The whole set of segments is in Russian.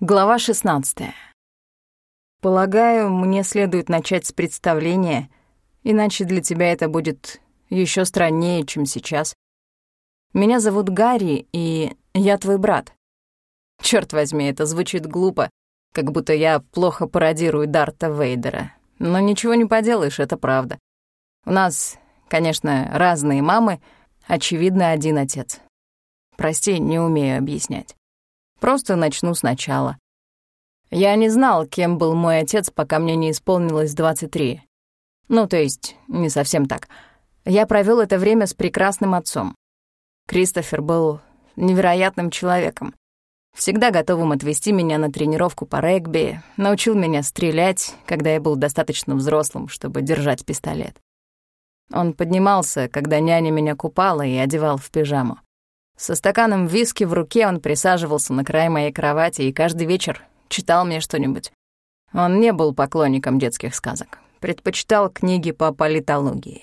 Глава 16. Полагаю, мне следует начать с представления, иначе для тебя это будет еще страннее, чем сейчас. Меня зовут Гарри, и я твой брат. Черт возьми, это звучит глупо, как будто я плохо пародирую Дарта Вейдера. Но ничего не поделаешь, это правда. У нас, конечно, разные мамы, очевидно, один отец. Прости, не умею объяснять. Просто начну сначала. Я не знал, кем был мой отец, пока мне не исполнилось 23. Ну, то есть, не совсем так. Я провел это время с прекрасным отцом. Кристофер был невероятным человеком. Всегда готовым отвезти меня на тренировку по регби, научил меня стрелять, когда я был достаточно взрослым, чтобы держать пистолет. Он поднимался, когда няня меня купала и одевал в пижаму. Со стаканом виски в руке он присаживался на край моей кровати и каждый вечер читал мне что-нибудь. Он не был поклонником детских сказок, предпочитал книги по политологии.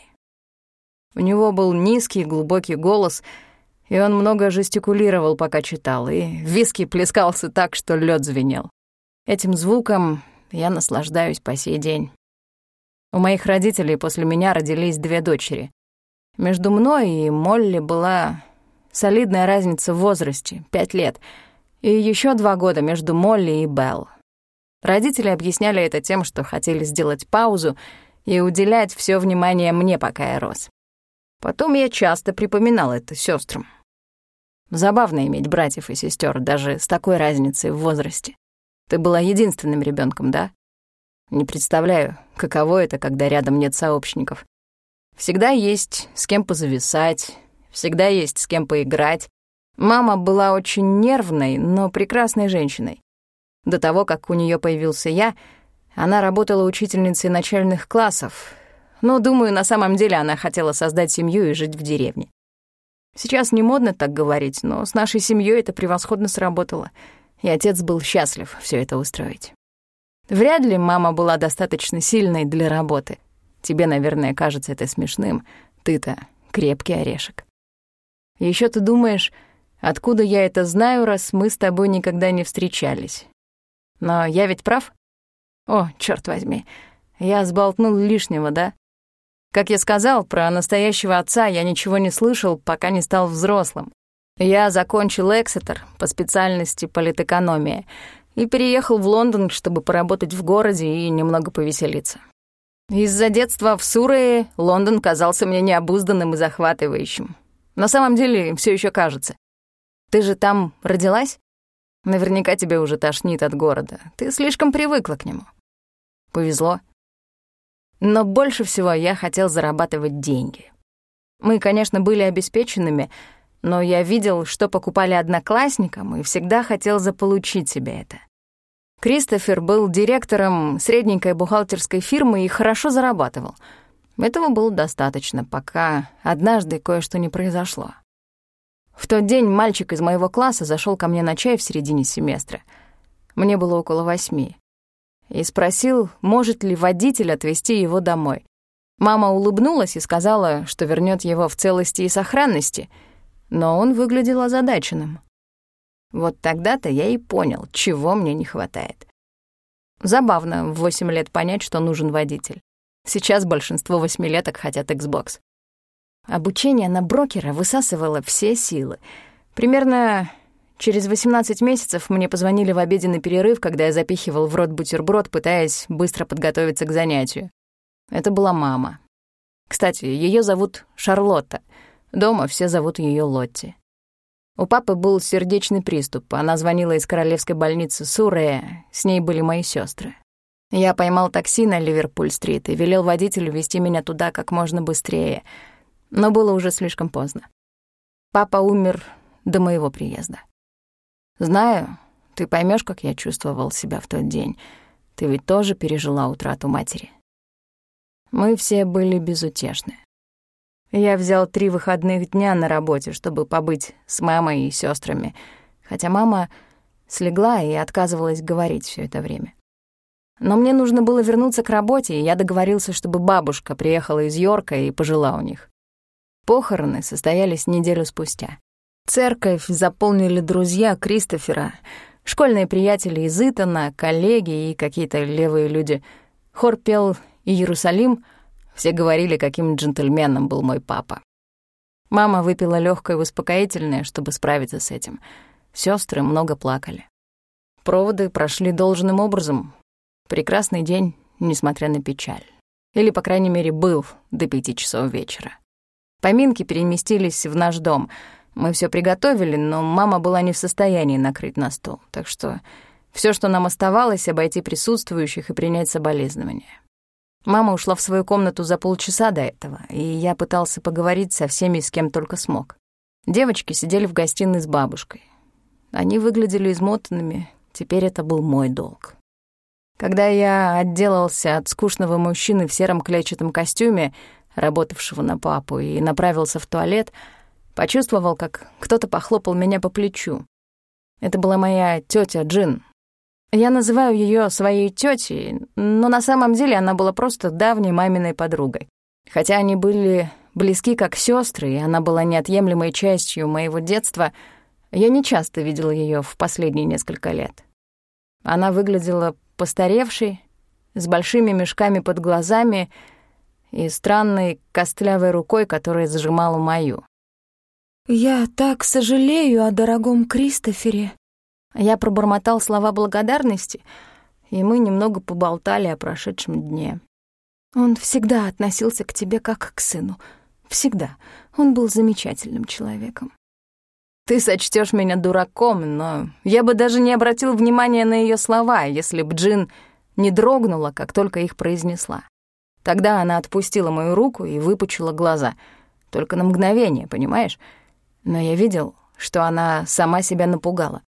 У него был низкий, глубокий голос, и он много жестикулировал, пока читал, и виски плескался так, что лед звенел. Этим звуком я наслаждаюсь по сей день. У моих родителей после меня родились две дочери. Между мной и Молли была Солидная разница в возрасте — пять лет. И еще два года между Молли и Белл. Родители объясняли это тем, что хотели сделать паузу и уделять все внимание мне, пока я рос. Потом я часто припоминал это сестрам. Забавно иметь братьев и сестер даже с такой разницей в возрасте. Ты была единственным ребенком, да? Не представляю, каково это, когда рядом нет сообщников. Всегда есть с кем позависать, всегда есть с кем поиграть. Мама была очень нервной, но прекрасной женщиной. До того, как у нее появился я, она работала учительницей начальных классов, но, думаю, на самом деле она хотела создать семью и жить в деревне. Сейчас не модно так говорить, но с нашей семьей это превосходно сработало, и отец был счастлив все это устроить. Вряд ли мама была достаточно сильной для работы. Тебе, наверное, кажется это смешным. Ты-то крепкий орешек. Еще ты думаешь, откуда я это знаю, раз мы с тобой никогда не встречались? Но я ведь прав? О, черт возьми, я сболтнул лишнего, да? Как я сказал, про настоящего отца я ничего не слышал, пока не стал взрослым. Я закончил Эксетер по специальности политэкономия и переехал в Лондон, чтобы поработать в городе и немного повеселиться. Из-за детства в Сурее Лондон казался мне необузданным и захватывающим. На самом деле все еще кажется. Ты же там родилась? Наверняка тебе уже тошнит от города. Ты слишком привыкла к нему. Повезло. Но больше всего я хотел зарабатывать деньги. Мы, конечно, были обеспеченными, но я видел, что покупали одноклассникам, и всегда хотел заполучить себе это. Кристофер был директором средненькой бухгалтерской фирмы и хорошо зарабатывал — этого было достаточно, пока однажды кое-что не произошло. В тот день мальчик из моего класса зашел ко мне на чай в середине семестра. Мне было около восьми. И спросил, может ли водитель отвезти его домой. Мама улыбнулась и сказала, что вернет его в целости и сохранности, но он выглядел озадаченным. Вот тогда-то я и понял, чего мне не хватает. Забавно в восемь лет понять, что нужен водитель. Сейчас большинство восьмилеток хотят Xbox. Обучение на брокера высасывало все силы. Примерно через 18 месяцев мне позвонили в обеденный перерыв, когда я запихивал в рот бутерброд, пытаясь быстро подготовиться к занятию. Это была мама. Кстати, ее зовут Шарлотта. Дома все зовут ее Лотти. У папы был сердечный приступ. Она звонила из королевской больницы Сурея. С ней были мои сестры. Я поймал такси на Ливерпуль-стрит и велел водителю вести меня туда как можно быстрее, но было уже слишком поздно. Папа умер до моего приезда. Знаю, ты поймешь, как я чувствовал себя в тот день. Ты ведь тоже пережила утрату матери. Мы все были безутешны. Я взял три выходных дня на работе, чтобы побыть с мамой и сестрами, хотя мама слегла и отказывалась говорить все это время. Но мне нужно было вернуться к работе, и я договорился, чтобы бабушка приехала из Йорка и пожила у них. Похороны состоялись неделю спустя. Церковь заполнили друзья Кристофера, Школьные приятели из Итана, коллеги и какие-то левые люди. Хор пел «Иерусалим», все говорили, каким джентльменом был мой папа. Мама выпила легкое успокоительное, чтобы справиться с этим. Сестры много плакали. Проводы прошли должным образом. Прекрасный день, несмотря на печаль. Или, по крайней мере, был до пяти часов вечера. Поминки переместились в наш дом. Мы все приготовили, но мама была не в состоянии накрыть на стол. Так что все, что нам оставалось, обойти присутствующих и принять соболезнования. Мама ушла в свою комнату за полчаса до этого, и я пытался поговорить со всеми, с кем только смог. Девочки сидели в гостиной с бабушкой. Они выглядели измотанными, теперь это был мой долг. Когда я отделался от скучного мужчины в сером клетчатом костюме, работавшего на папу, и направился в туалет, почувствовал, как кто-то похлопал меня по плечу. Это была моя тетя Джин, я называю ее своей тетей, но на самом деле она была просто давней маминой подругой. Хотя они были близки как сестры, и она была неотъемлемой частью моего детства, я не часто видела ее в последние несколько лет. Она выглядела постаревшей, с большими мешками под глазами и странной костлявой рукой, которая зажимала мою. «Я так сожалею о дорогом Кристофере», я пробормотал слова благодарности, и мы немного поболтали о прошедшем дне. Он всегда относился к тебе как к сыну. Всегда. Он был замечательным человеком. Ты сочтешь меня дураком, но я бы даже не обратил внимания на ее слова, если б Джин не дрогнула, как только их произнесла. Тогда она отпустила мою руку и выпучила глаза. Только на мгновение, понимаешь? Но я видел, что она сама себя напугала.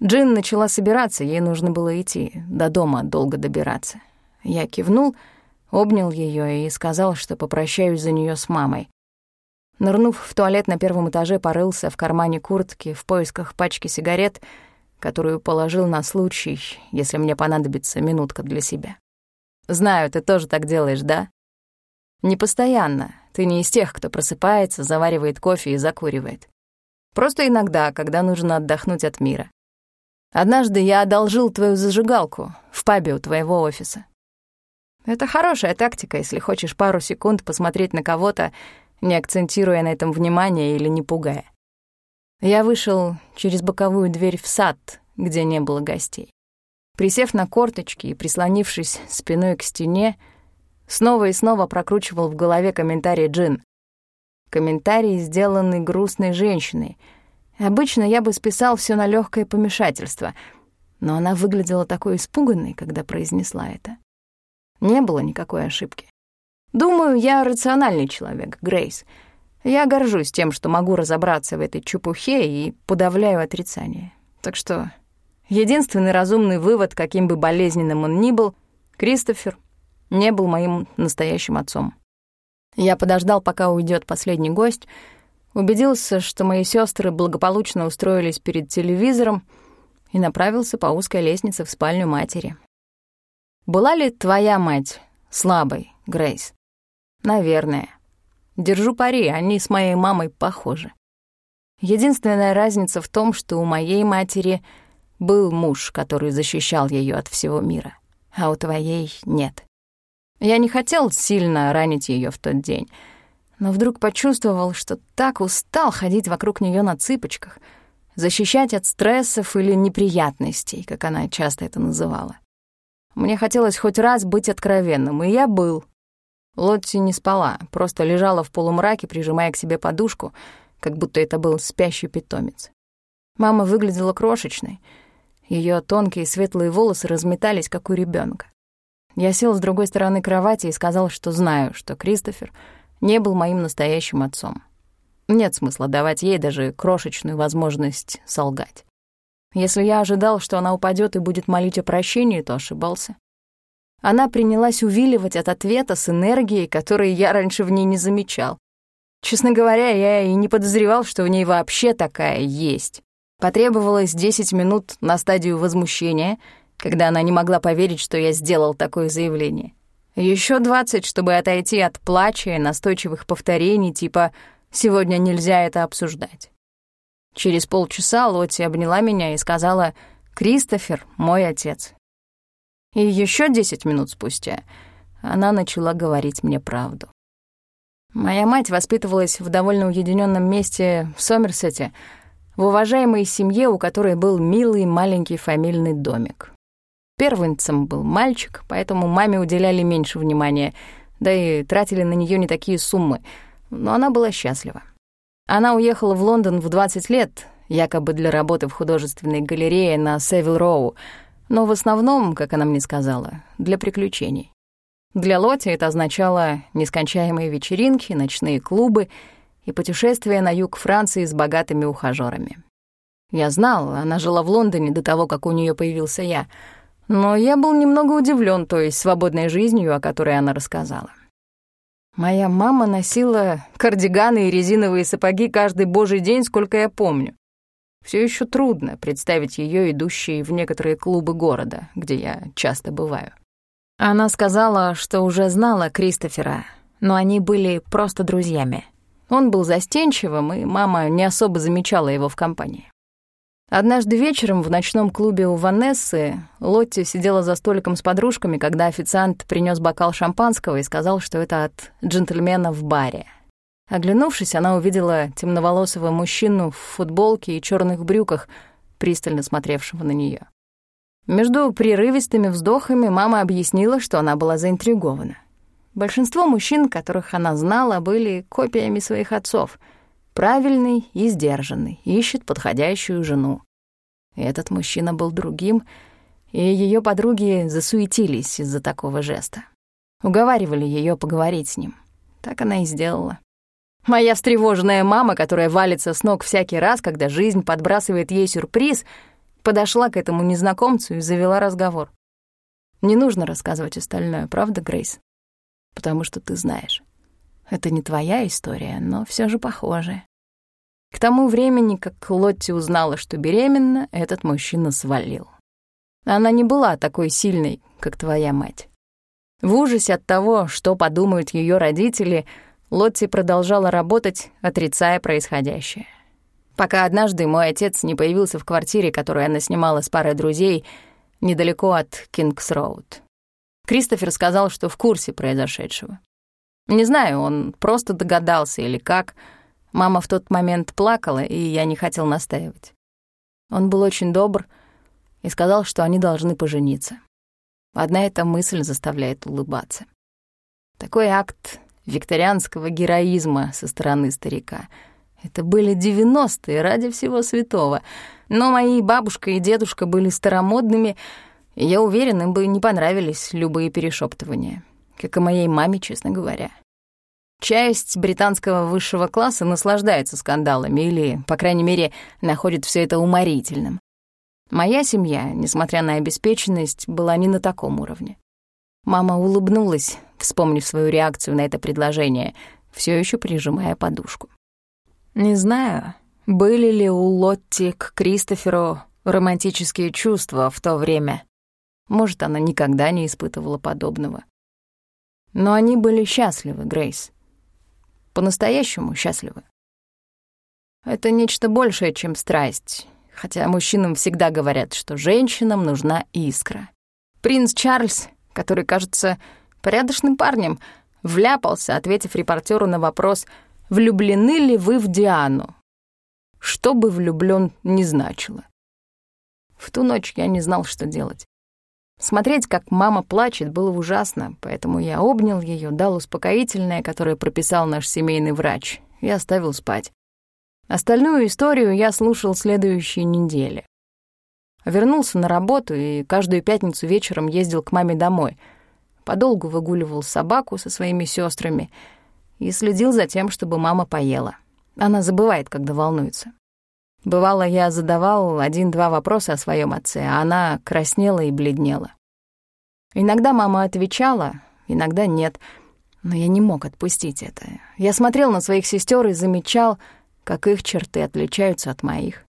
Джин начала собираться, ей нужно было идти, до дома долго добираться. Я кивнул, обнял ее и сказал, что попрощаюсь за нее с мамой. Нырнув в туалет на первом этаже, порылся в кармане куртки в поисках пачки сигарет, которую положил на случай, если мне понадобится минутка для себя. «Знаю, ты тоже так делаешь, да?» «Не постоянно. Ты не из тех, кто просыпается, заваривает кофе и закуривает. Просто иногда, когда нужно отдохнуть от мира. Однажды я одолжил твою зажигалку в пабе у твоего офиса. Это хорошая тактика, если хочешь пару секунд посмотреть на кого-то, не акцентируя на этом внимание или не пугая. Я вышел через боковую дверь в сад, где не было гостей. Присев на корточки и прислонившись спиной к стене, снова и снова прокручивал в голове комментарий Джин. Комментарий, сделанный грустной женщиной — Обычно я бы списал все на легкое помешательство, но она выглядела такой испуганной, когда произнесла это. Не было никакой ошибки. Думаю, я рациональный человек, Грейс. Я горжусь тем, что могу разобраться в этой чепухе и подавляю отрицание. Так что единственный разумный вывод, каким бы болезненным он ни был, Кристофер не был моим настоящим отцом. Я подождал, пока уйдет последний гость — убедился, что мои сестры благополучно устроились перед телевизором и направился по узкой лестнице в спальню матери. «Была ли твоя мать слабой, Грейс?» «Наверное. Держу пари, они с моей мамой похожи. Единственная разница в том, что у моей матери был муж, который защищал ее от всего мира, а у твоей нет. Я не хотел сильно ранить ее в тот день — но вдруг почувствовал, что так устал ходить вокруг нее на цыпочках, защищать от стрессов или неприятностей, как она часто это называла. Мне хотелось хоть раз быть откровенным, и я был. Лотти не спала, просто лежала в полумраке, прижимая к себе подушку, как будто это был спящий питомец. Мама выглядела крошечной. Ее тонкие светлые волосы разметались, как у ребенка. Я сел с другой стороны кровати и сказал, что знаю, что Кристофер — не был моим настоящим отцом. Нет смысла давать ей даже крошечную возможность солгать. Если я ожидал, что она упадет и будет молить о прощении, то ошибался. Она принялась увиливать от ответа с энергией, которой я раньше в ней не замечал. Честно говоря, я и не подозревал, что в ней вообще такая есть. Потребовалось 10 минут на стадию возмущения, когда она не могла поверить, что я сделал такое заявление. Еще двадцать, чтобы отойти от плача и настойчивых повторений типа «сегодня нельзя это обсуждать». Через полчаса Лотти обняла меня и сказала, Кристофер — мой отец. И еще десять минут спустя она начала говорить мне правду. Моя мать воспитывалась в довольно уединенном месте в Сомерсете, в уважаемой семье, у которой был милый маленький фамильный домик. Первенцем был мальчик, поэтому маме уделяли меньше внимания, да и тратили на нее не такие суммы, но она была счастлива. Она уехала в Лондон в 20 лет, якобы для работы в художественной галерее на Севил Роу, но в основном, как она мне сказала, для приключений. Для Лоти это означало нескончаемые вечеринки, ночные клубы и путешествия на юг Франции с богатыми ухажёрами. Я знал, она жила в Лондоне до того, как у нее появился я, но я был немного удивлен той свободной жизнью, о которой она рассказала. Моя мама носила кардиганы и резиновые сапоги каждый божий день, сколько я помню. Все еще трудно представить ее идущей в некоторые клубы города, где я часто бываю. Она сказала, что уже знала Кристофера, но они были просто друзьями. Он был застенчивым, и мама не особо замечала его в компании. Однажды вечером в ночном клубе у Ванессы Лотти сидела за столиком с подружками, когда официант принес бокал шампанского и сказал, что это от джентльмена в баре. Оглянувшись, она увидела темноволосого мужчину в футболке и черных брюках, пристально смотревшего на нее. Между прерывистыми вздохами мама объяснила, что она была заинтригована. Большинство мужчин, которых она знала, были копиями своих отцов. Правильный и сдержанный, ищет подходящую жену. Этот мужчина был другим, и ее подруги засуетились из-за такого жеста. Уговаривали ее поговорить с ним. Так она и сделала. Моя встревоженная мама, которая валится с ног всякий раз, когда жизнь подбрасывает ей сюрприз — подошла к этому незнакомцу и завела разговор. Не нужно рассказывать остальное, правда, Грейс? Потому что ты знаешь. Это не твоя история, но все же похожая. К тому времени, как Лотти узнала, что беременна, этот мужчина свалил. Она не была такой сильной, как твоя мать. В ужасе от того, что подумают ее родители, Лотти продолжала работать, отрицая происходящее пока однажды мой отец не появился в квартире, которую она снимала с парой друзей недалеко от Кингс-Роуд. Кристофер сказал, что в курсе произошедшего. Не знаю, он просто догадался или как. Мама в тот момент плакала, и я не хотел настаивать. Он был очень добр и сказал, что они должны пожениться. Одна эта мысль заставляет улыбаться. Такой акт викторианского героизма со стороны старика — это были девяностые ради всего святого. Но мои бабушка и дедушка были старомодными, и я уверен, им бы не понравились любые перешептывания. Как и моей маме, честно говоря. Часть британского высшего класса наслаждается скандалами или, по крайней мере, находит все это уморительным. Моя семья, несмотря на обеспеченность, была не на таком уровне. Мама улыбнулась, вспомнив свою реакцию на это предложение, все еще прижимая подушку. Не знаю, были ли у Лотти к Кристоферу романтические чувства в то время. Может, она никогда не испытывала подобного. Но они были счастливы, Грейс. По-настоящему счастливы. Это нечто большее, чем страсть, хотя мужчинам всегда говорят, что женщинам нужна искра. Принц Чарльз, который кажется порядочным парнем, вляпался, ответив репортеру на вопрос — влюблены ли вы в Диану? Что бы влюблён не значило. В ту ночь я не знал, что делать. Смотреть, как мама плачет, было ужасно, поэтому я обнял её, дал успокоительное, которое прописал наш семейный врач, и оставил спать. Остальную историю я слушал следующие недели. Вернулся на работу и каждую пятницу вечером ездил к маме домой. Подолгу выгуливал собаку со своими сестрами — и следил за тем, чтобы мама поела. Она забывает, когда волнуется. Бывало, я задавал один-два вопроса о своем отце, а она краснела и бледнела. Иногда мама отвечала, иногда нет, но я не мог отпустить это. Я смотрел на своих сестер и замечал, как их черты отличаются от моих.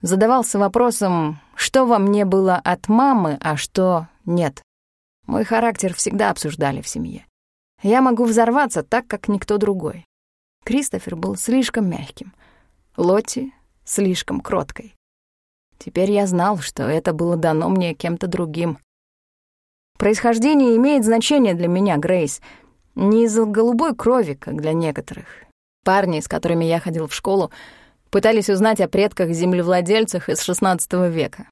Задавался вопросом, что во мне было от мамы, а что нет. Мой характер всегда обсуждали в семье. Я могу взорваться так, как никто другой. Кристофер был слишком мягким, Лотти — слишком кроткой. Теперь я знал, что это было дано мне кем-то другим. Происхождение имеет значение для меня, Грейс. Не из-за голубой крови, как для некоторых. Парни, с которыми я ходил в школу, пытались узнать о предках-землевладельцах из XVI века.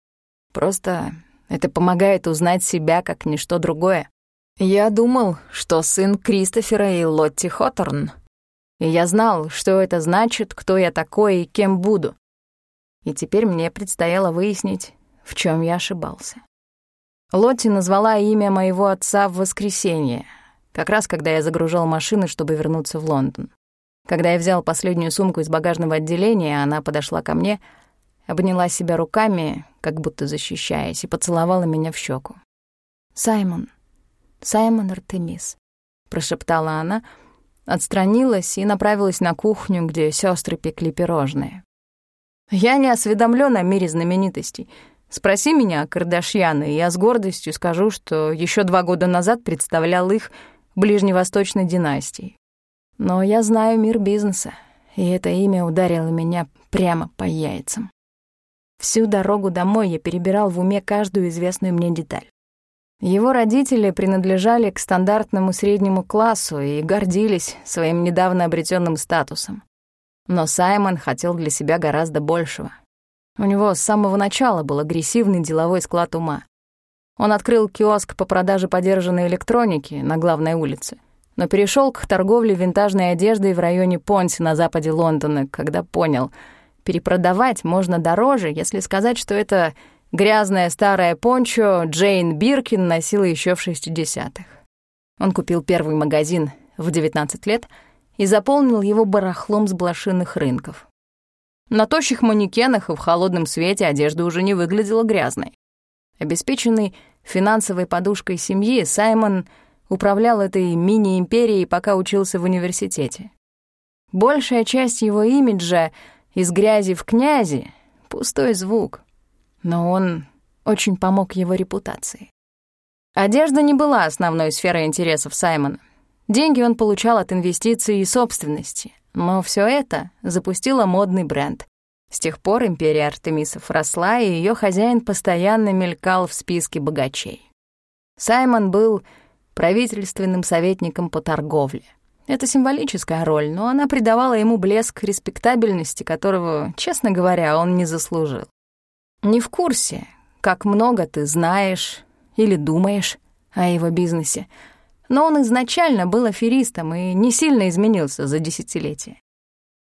Просто это помогает узнать себя как ничто другое. Я думал, что сын Кристофера и Лотти Хоторн. И я знал, что это значит, кто я такой и кем буду. И теперь мне предстояло выяснить, в чем я ошибался. Лотти назвала имя моего отца в воскресенье, как раз когда я загружал машины, чтобы вернуться в Лондон. Когда я взял последнюю сумку из багажного отделения, она подошла ко мне, обняла себя руками, как будто защищаясь, и поцеловала меня в щеку. «Саймон, Саймон Артемис», — прошептала она, отстранилась и направилась на кухню, где сестры пекли пирожные. «Я не осведомлен о мире знаменитостей. Спроси меня о Кардашьяне, и я с гордостью скажу, что еще два года назад представлял их ближневосточной династией. Но я знаю мир бизнеса, и это имя ударило меня прямо по яйцам. Всю дорогу домой я перебирал в уме каждую известную мне деталь. Его родители принадлежали к стандартному среднему классу и гордились своим недавно обретенным статусом. Но Саймон хотел для себя гораздо большего. У него с самого начала был агрессивный деловой склад ума. Он открыл киоск по продаже подержанной электроники на главной улице, но перешел к торговле винтажной одеждой в районе Понси на западе Лондона, когда понял, перепродавать можно дороже, если сказать, что это Грязное старое пончо Джейн Биркин носила еще в 60-х. Он купил первый магазин в 19 лет и заполнил его барахлом с блошиных рынков. На тощих манекенах и в холодном свете одежда уже не выглядела грязной. Обеспеченный финансовой подушкой семьи, Саймон управлял этой мини-империей, пока учился в университете. Большая часть его имиджа из грязи в князи — пустой звук — но он очень помог его репутации. Одежда не была основной сферой интересов Саймона. Деньги он получал от инвестиций и собственности, но все это запустило модный бренд. С тех пор империя Артемисов росла, и ее хозяин постоянно мелькал в списке богачей. Саймон был правительственным советником по торговле. Это символическая роль, но она придавала ему блеск респектабельности, которого, честно говоря, он не заслужил. Не в курсе, как много ты знаешь или думаешь о его бизнесе, но он изначально был аферистом и не сильно изменился за десятилетия.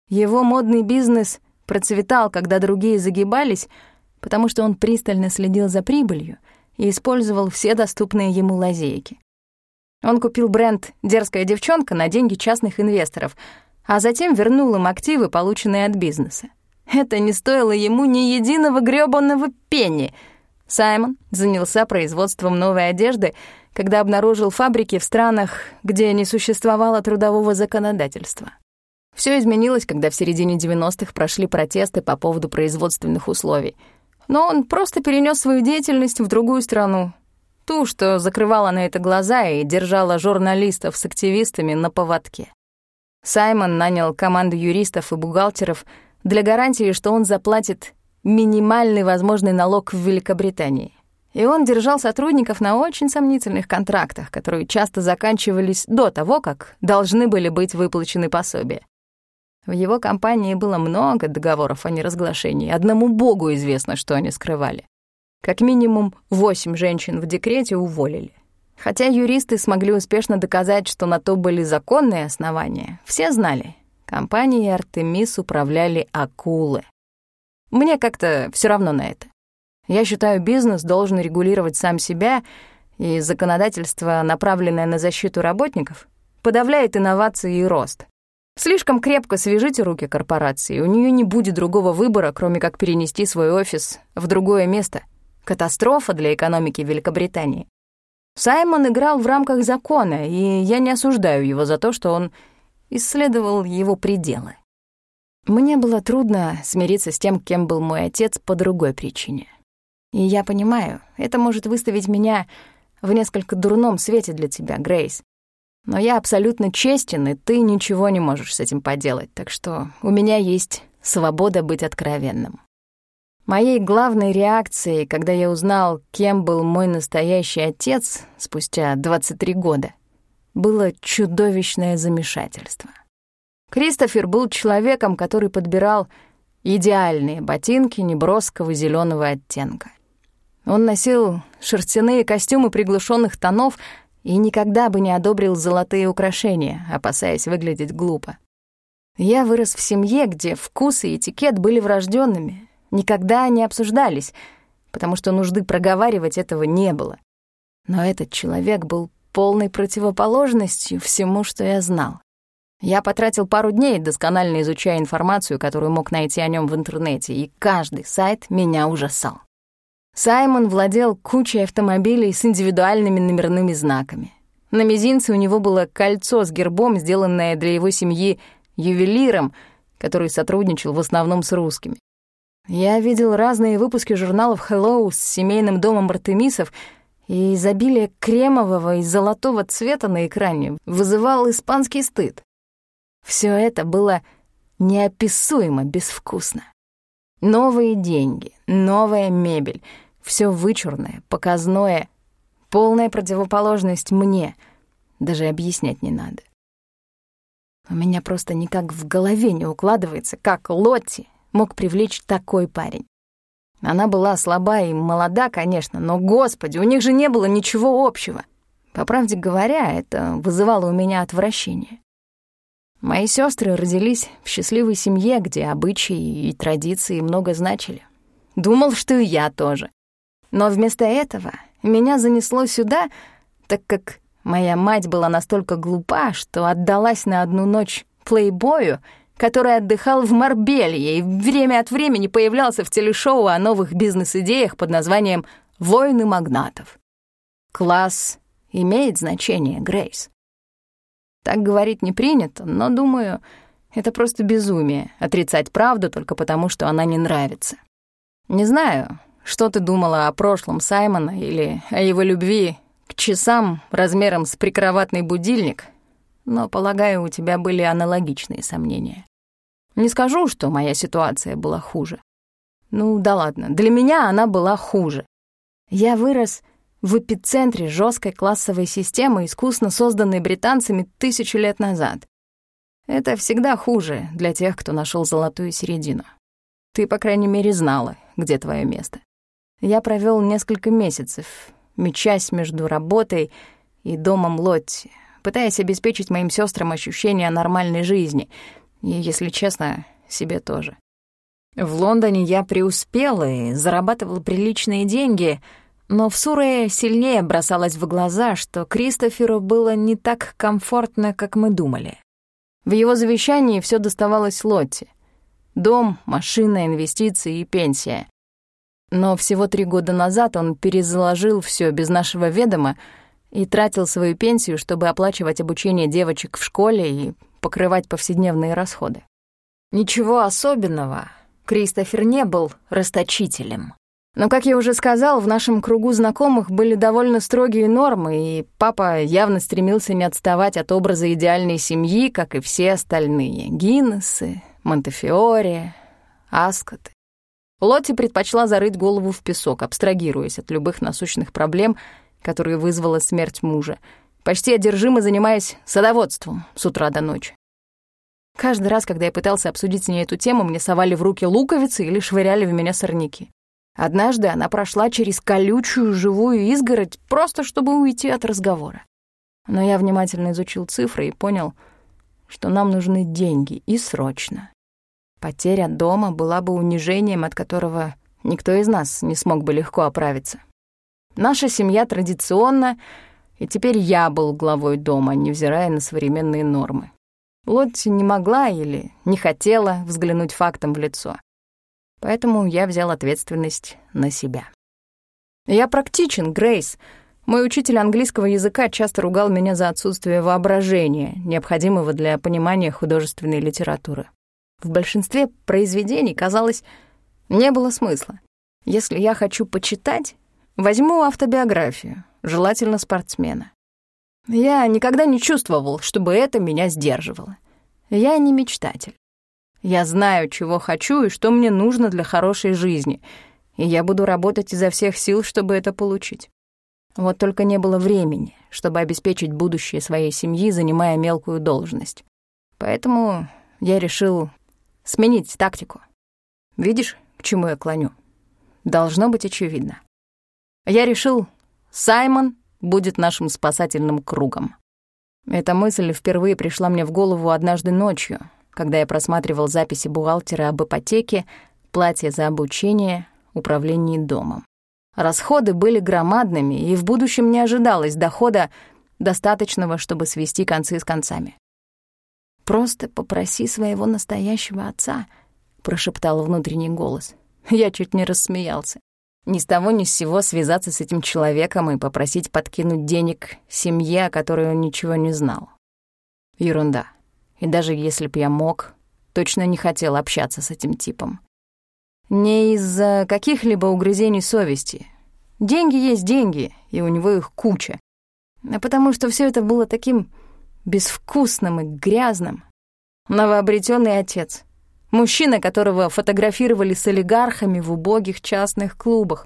Его модный бизнес процветал, когда другие загибались, потому что он пристально следил за прибылью и использовал все доступные ему лазейки. Он купил бренд «Дерзкая девчонка» на деньги частных инвесторов, а затем вернул им активы, полученные от бизнеса. Это не стоило ему ни единого грёбаного пенни. Саймон занялся производством новой одежды, когда обнаружил фабрики в странах, где не существовало трудового законодательства. Все изменилось, когда в середине 90-х прошли протесты по поводу производственных условий. Но он просто перенес свою деятельность в другую страну. Ту, что закрывала на это глаза и держала журналистов с активистами на поводке. Саймон нанял команду юристов и бухгалтеров — для гарантии, что он заплатит минимальный возможный налог в Великобритании. И он держал сотрудников на очень сомнительных контрактах, которые часто заканчивались до того, как должны были быть выплачены пособия. В его компании было много договоров о неразглашении. Одному богу известно, что они скрывали. Как минимум восемь женщин в декрете уволили. Хотя юристы смогли успешно доказать, что на то были законные основания, все знали, Компанией «Артемис» управляли акулы. Мне как-то все равно на это. Я считаю, бизнес должен регулировать сам себя, и законодательство, направленное на защиту работников, подавляет инновации и рост. Слишком крепко свяжите руки корпорации, у нее не будет другого выбора, кроме как перенести свой офис в другое место. Катастрофа для экономики Великобритании. Саймон играл в рамках закона, и я не осуждаю его за то, что он исследовал его пределы. Мне было трудно смириться с тем, кем был мой отец по другой причине. И я понимаю, это может выставить меня в несколько дурном свете для тебя, Грейс. Но я абсолютно честен, и ты ничего не можешь с этим поделать, так что у меня есть свобода быть откровенным. Моей главной реакцией, когда я узнал, кем был мой настоящий отец спустя 23 года, было чудовищное замешательство. Кристофер был человеком, который подбирал идеальные ботинки неброского зеленого оттенка. Он носил шерстяные костюмы приглушенных тонов и никогда бы не одобрил золотые украшения, опасаясь выглядеть глупо. Я вырос в семье, где вкус и этикет были врожденными, никогда не обсуждались, потому что нужды проговаривать этого не было. Но этот человек был полной противоположностью всему, что я знал. Я потратил пару дней, досконально изучая информацию, которую мог найти о нем в интернете, и каждый сайт меня ужасал. Саймон владел кучей автомобилей с индивидуальными номерными знаками. На мизинце у него было кольцо с гербом, сделанное для его семьи ювелиром, который сотрудничал в основном с русскими. Я видел разные выпуски журналов «Hello» с семейным домом Артемисов, и изобилие кремового и золотого цвета на экране вызывал испанский стыд. Все это было неописуемо безвкусно. Новые деньги, новая мебель, все вычурное, показное, полная противоположность мне, даже объяснять не надо. У меня просто никак в голове не укладывается, как Лотти мог привлечь такой парень. Она была слаба и молода, конечно, но, господи, у них же не было ничего общего. По правде говоря, это вызывало у меня отвращение. Мои сестры родились в счастливой семье, где обычаи и традиции много значили. Думал, что и я тоже. Но вместо этого меня занесло сюда, так как моя мать была настолько глупа, что отдалась на одну ночь плейбою — который отдыхал в Марбелье и время от времени появлялся в телешоу о новых бизнес-идеях под названием «Войны магнатов». Класс имеет значение, Грейс. Так говорить не принято, но, думаю, это просто безумие — отрицать правду только потому, что она не нравится. Не знаю, что ты думала о прошлом Саймона или о его любви к часам размером с прикроватный будильник, но, полагаю, у тебя были аналогичные сомнения. Не скажу, что моя ситуация была хуже. Ну да ладно, для меня она была хуже. Я вырос в эпицентре жесткой классовой системы, искусно созданной британцами тысячу лет назад. Это всегда хуже для тех, кто нашел золотую середину. Ты, по крайней мере, знала, где твое место. Я провел несколько месяцев, мечась между работой и домом Лотти, пытаясь обеспечить моим сестрам ощущение нормальной жизни, и, если честно, себе тоже. В Лондоне я преуспела и зарабатывала приличные деньги, но в Суре сильнее бросалось в глаза, что Кристоферу было не так комфортно, как мы думали. В его завещании все доставалось Лотте. Дом, машина, инвестиции и пенсия. Но всего три года назад он перезаложил все без нашего ведома и тратил свою пенсию, чтобы оплачивать обучение девочек в школе и покрывать повседневные расходы. Ничего особенного, Кристофер не был расточителем. Но, как я уже сказал, в нашем кругу знакомых были довольно строгие нормы, и папа явно стремился не отставать от образа идеальной семьи, как и все остальные — Гиннессы, Монтефиоре, Аскоты. Лотти предпочла зарыть голову в песок, абстрагируясь от любых насущных проблем — которые вызвала смерть мужа, почти одержимо занимаясь садоводством с утра до ночи. Каждый раз, когда я пытался обсудить с ней эту тему, мне совали в руки луковицы или швыряли в меня сорняки. Однажды она прошла через колючую живую изгородь, просто чтобы уйти от разговора. Но я внимательно изучил цифры и понял, что нам нужны деньги, и срочно. Потеря дома была бы унижением, от которого никто из нас не смог бы легко оправиться. Наша семья традиционна, и теперь я был главой дома, невзирая на современные нормы. Лотти не могла или не хотела взглянуть фактом в лицо. Поэтому я взял ответственность на себя. Я практичен, Грейс. Мой учитель английского языка часто ругал меня за отсутствие воображения, необходимого для понимания художественной литературы. В большинстве произведений, казалось, не было смысла. Если я хочу почитать, Возьму автобиографию, желательно спортсмена. Я никогда не чувствовал, чтобы это меня сдерживало. Я не мечтатель. Я знаю, чего хочу и что мне нужно для хорошей жизни, и я буду работать изо всех сил, чтобы это получить. Вот только не было времени, чтобы обеспечить будущее своей семьи, занимая мелкую должность. Поэтому я решил сменить тактику. Видишь, к чему я клоню? Должно быть очевидно. Я решил, Саймон будет нашим спасательным кругом. Эта мысль впервые пришла мне в голову однажды ночью, когда я просматривал записи бухгалтера об ипотеке, плате за обучение, управлении домом. Расходы были громадными, и в будущем не ожидалось дохода, достаточного, чтобы свести концы с концами. «Просто попроси своего настоящего отца», — прошептал внутренний голос. Я чуть не рассмеялся. Ни с того ни с сего связаться с этим человеком и попросить подкинуть денег семье, о которой он ничего не знал. Ерунда. И даже если б я мог, точно не хотел общаться с этим типом. Не из-за каких-либо угрызений совести. Деньги есть деньги, и у него их куча. А потому что все это было таким безвкусным и грязным. Новообретенный отец. Мужчина, которого фотографировали с олигархами в убогих частных клубах.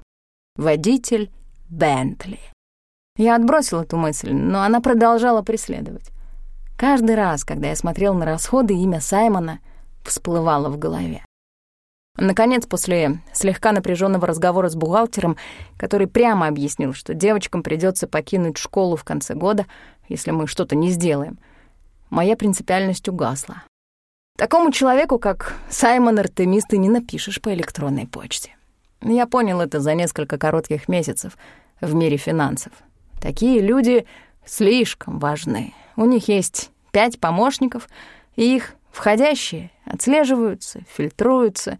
Водитель Бентли. Я отбросил эту мысль, но она продолжала преследовать. Каждый раз, когда я смотрел на расходы, имя Саймона всплывало в голове. Наконец, после слегка напряженного разговора с бухгалтером, который прямо объяснил, что девочкам придется покинуть школу в конце года, если мы что-то не сделаем, моя принципиальность угасла. Такому человеку, как Саймон Артемис, ты не напишешь по электронной почте. Я понял это за несколько коротких месяцев в мире финансов. Такие люди слишком важны. У них есть пять помощников, и их входящие отслеживаются, фильтруются,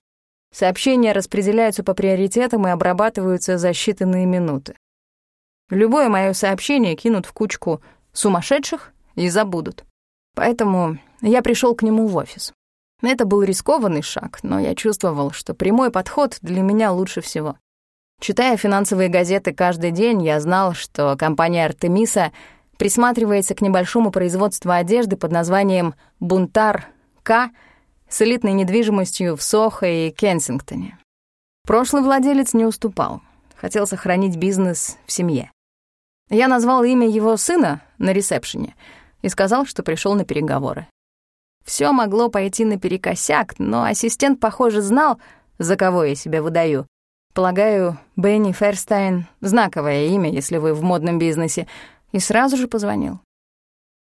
Сообщения распределяются по приоритетам и обрабатываются за считанные минуты. Любое мое сообщение кинут в кучку сумасшедших и забудут. Поэтому я пришел к нему в офис. Это был рискованный шаг, но я чувствовал, что прямой подход для меня лучше всего. Читая финансовые газеты каждый день, я знал, что компания «Артемиса» присматривается к небольшому производству одежды под названием «Бунтар К», с элитной недвижимостью в Сохо и Кенсингтоне. Прошлый владелец не уступал, хотел сохранить бизнес в семье. Я назвал имя его сына на ресепшене и сказал, что пришел на переговоры. Все могло пойти наперекосяк, но ассистент, похоже, знал, за кого я себя выдаю. Полагаю, Бенни Ферстайн — знаковое имя, если вы в модном бизнесе, и сразу же позвонил.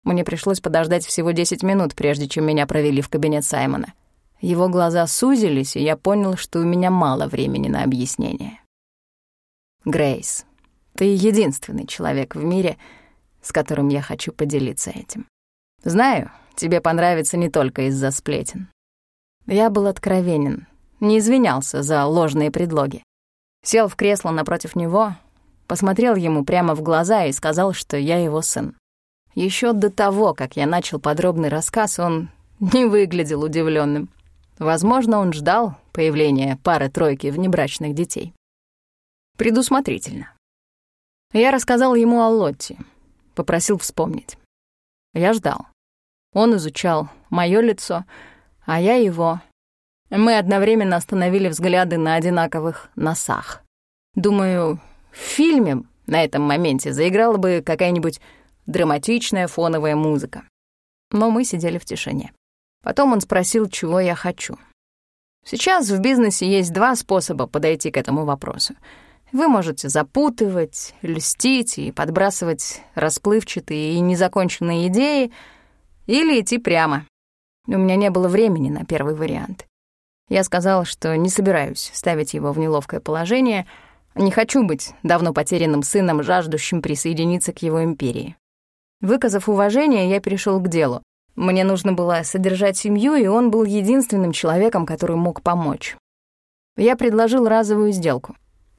Мне пришлось подождать всего 10 минут, прежде чем меня провели в кабинет Саймона. Его глаза сузились, и я понял, что у меня мало времени на объяснение. Грейс, ты единственный человек в мире, с которым я хочу поделиться этим. Знаю, тебе понравится не только из-за сплетен. Я был откровенен, не извинялся за ложные предлоги. Сел в кресло напротив него, посмотрел ему прямо в глаза и сказал, что я его сын. Еще до того, как я начал подробный рассказ, он не выглядел удивленным. Возможно, он ждал появления пары-тройки внебрачных детей. Предусмотрительно. Я рассказал ему о Лотте, попросил вспомнить. Я ждал. Он изучал мое лицо, а я его. Мы одновременно остановили взгляды на одинаковых носах. Думаю, в фильме на этом моменте заиграла бы какая-нибудь драматичная фоновая музыка. Но мы сидели в тишине. Потом он спросил, чего я хочу. Сейчас в бизнесе есть два способа подойти к этому вопросу. Вы можете запутывать, льстить и подбрасывать расплывчатые и незаконченные идеи, или идти прямо. У меня не было времени на первый вариант. Я сказал, что не собираюсь ставить его в неловкое положение, не хочу быть давно потерянным сыном, жаждущим присоединиться к его империи. Выказав уважение, я перешел к делу. Мне нужно было содержать семью, и он был единственным человеком, который мог помочь. Я предложил разовую сделку.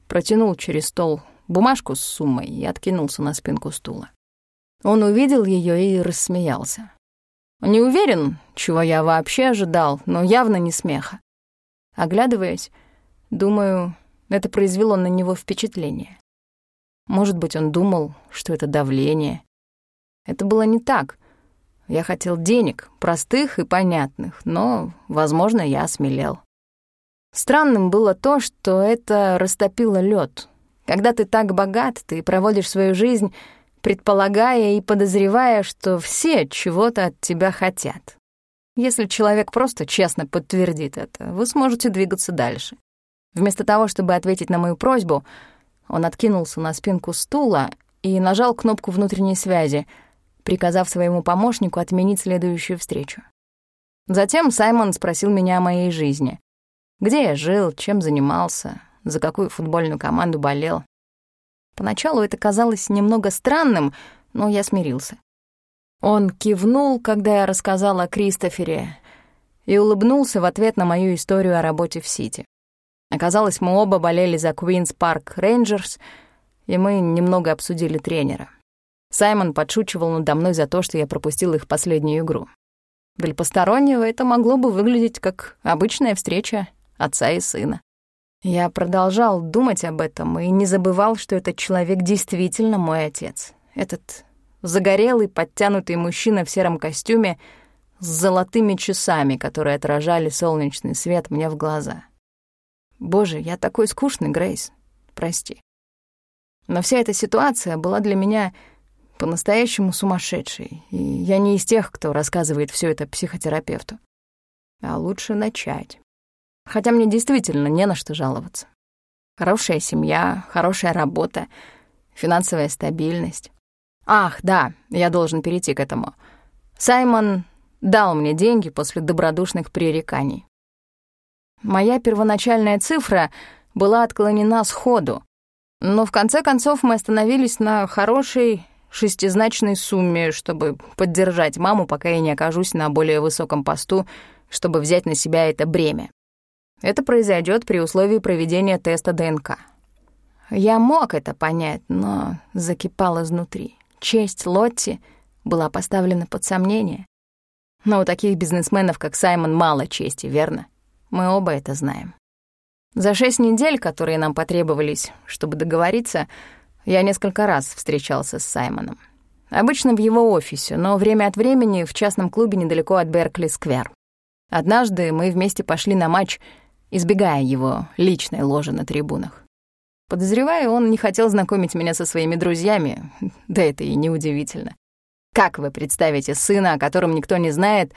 Протянул через стол бумажку с суммой и откинулся на спинку стула. Он увидел ее и рассмеялся. Не уверен, чего я вообще ожидал, но явно не смеха. Оглядываясь, думаю, это произвело на него впечатление. Может быть, он думал, что это давление, это было не так. Я хотел денег, простых и понятных, но, возможно, я осмелел. Странным было то, что это растопило лед. Когда ты так богат, ты проводишь свою жизнь, предполагая и подозревая, что все чего-то от тебя хотят. Если человек просто честно подтвердит это, вы сможете двигаться дальше. Вместо того, чтобы ответить на мою просьбу, он откинулся на спинку стула и нажал кнопку внутренней связи, приказав своему помощнику отменить следующую встречу. Затем Саймон спросил меня о моей жизни. Где я жил, чем занимался, за какую футбольную команду болел. Поначалу это казалось немного странным, но я смирился. Он кивнул, когда я рассказала о Кристофере, и улыбнулся в ответ на мою историю о работе в Сити. Оказалось, мы оба болели за Куинс Парк Рейнджерс, и мы немного обсудили тренера. Саймон подшучивал надо мной за то, что я пропустил их последнюю игру. Для постороннего это могло бы выглядеть как обычная встреча отца и сына. Я продолжал думать об этом и не забывал, что этот человек действительно мой отец. Этот загорелый, подтянутый мужчина в сером костюме с золотыми часами, которые отражали солнечный свет мне в глаза. Боже, я такой скучный, Грейс. Прости. Но вся эта ситуация была для меня по-настоящему сумасшедшей, и я не из тех, кто рассказывает все это психотерапевту. А лучше начать. Хотя мне действительно не на что жаловаться. Хорошая семья, хорошая работа, финансовая стабильность. Ах, да, я должен перейти к этому. Саймон дал мне деньги после добродушных пререканий. Моя первоначальная цифра была отклонена сходу, но в конце концов мы остановились на хорошей шестизначной сумме, чтобы поддержать маму, пока я не окажусь на более высоком посту, чтобы взять на себя это бремя. Это произойдет при условии проведения теста ДНК. Я мог это понять, но закипал изнутри. Честь Лотти была поставлена под сомнение. Но у таких бизнесменов, как Саймон, мало чести, верно? Мы оба это знаем. За шесть недель, которые нам потребовались, чтобы договориться, я несколько раз встречался с Саймоном. Обычно в его офисе, но время от времени в частном клубе недалеко от Беркли-сквер. Однажды мы вместе пошли на матч, избегая его личной ложи на трибунах. Подозреваю, он не хотел знакомить меня со своими друзьями, да это и неудивительно. Как вы представите сына, о котором никто не знает,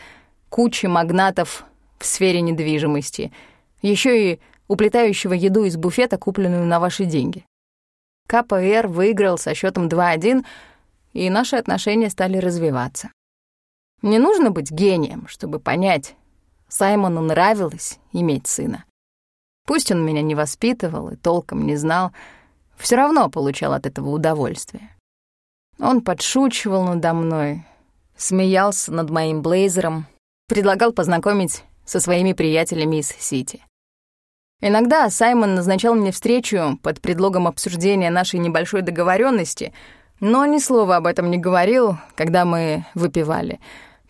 кучи магнатов в сфере недвижимости, еще и уплетающего еду из буфета, купленную на ваши деньги? КПР выиграл со счетом 2-1, и наши отношения стали развиваться. Не нужно быть гением, чтобы понять, Саймону нравилось иметь сына. Пусть он меня не воспитывал и толком не знал, все равно получал от этого удовольствие. Он подшучивал надо мной, смеялся над моим блейзером, предлагал познакомить со своими приятелями из Сити. Иногда Саймон назначал мне встречу под предлогом обсуждения нашей небольшой договоренности, но ни слова об этом не говорил, когда мы выпивали.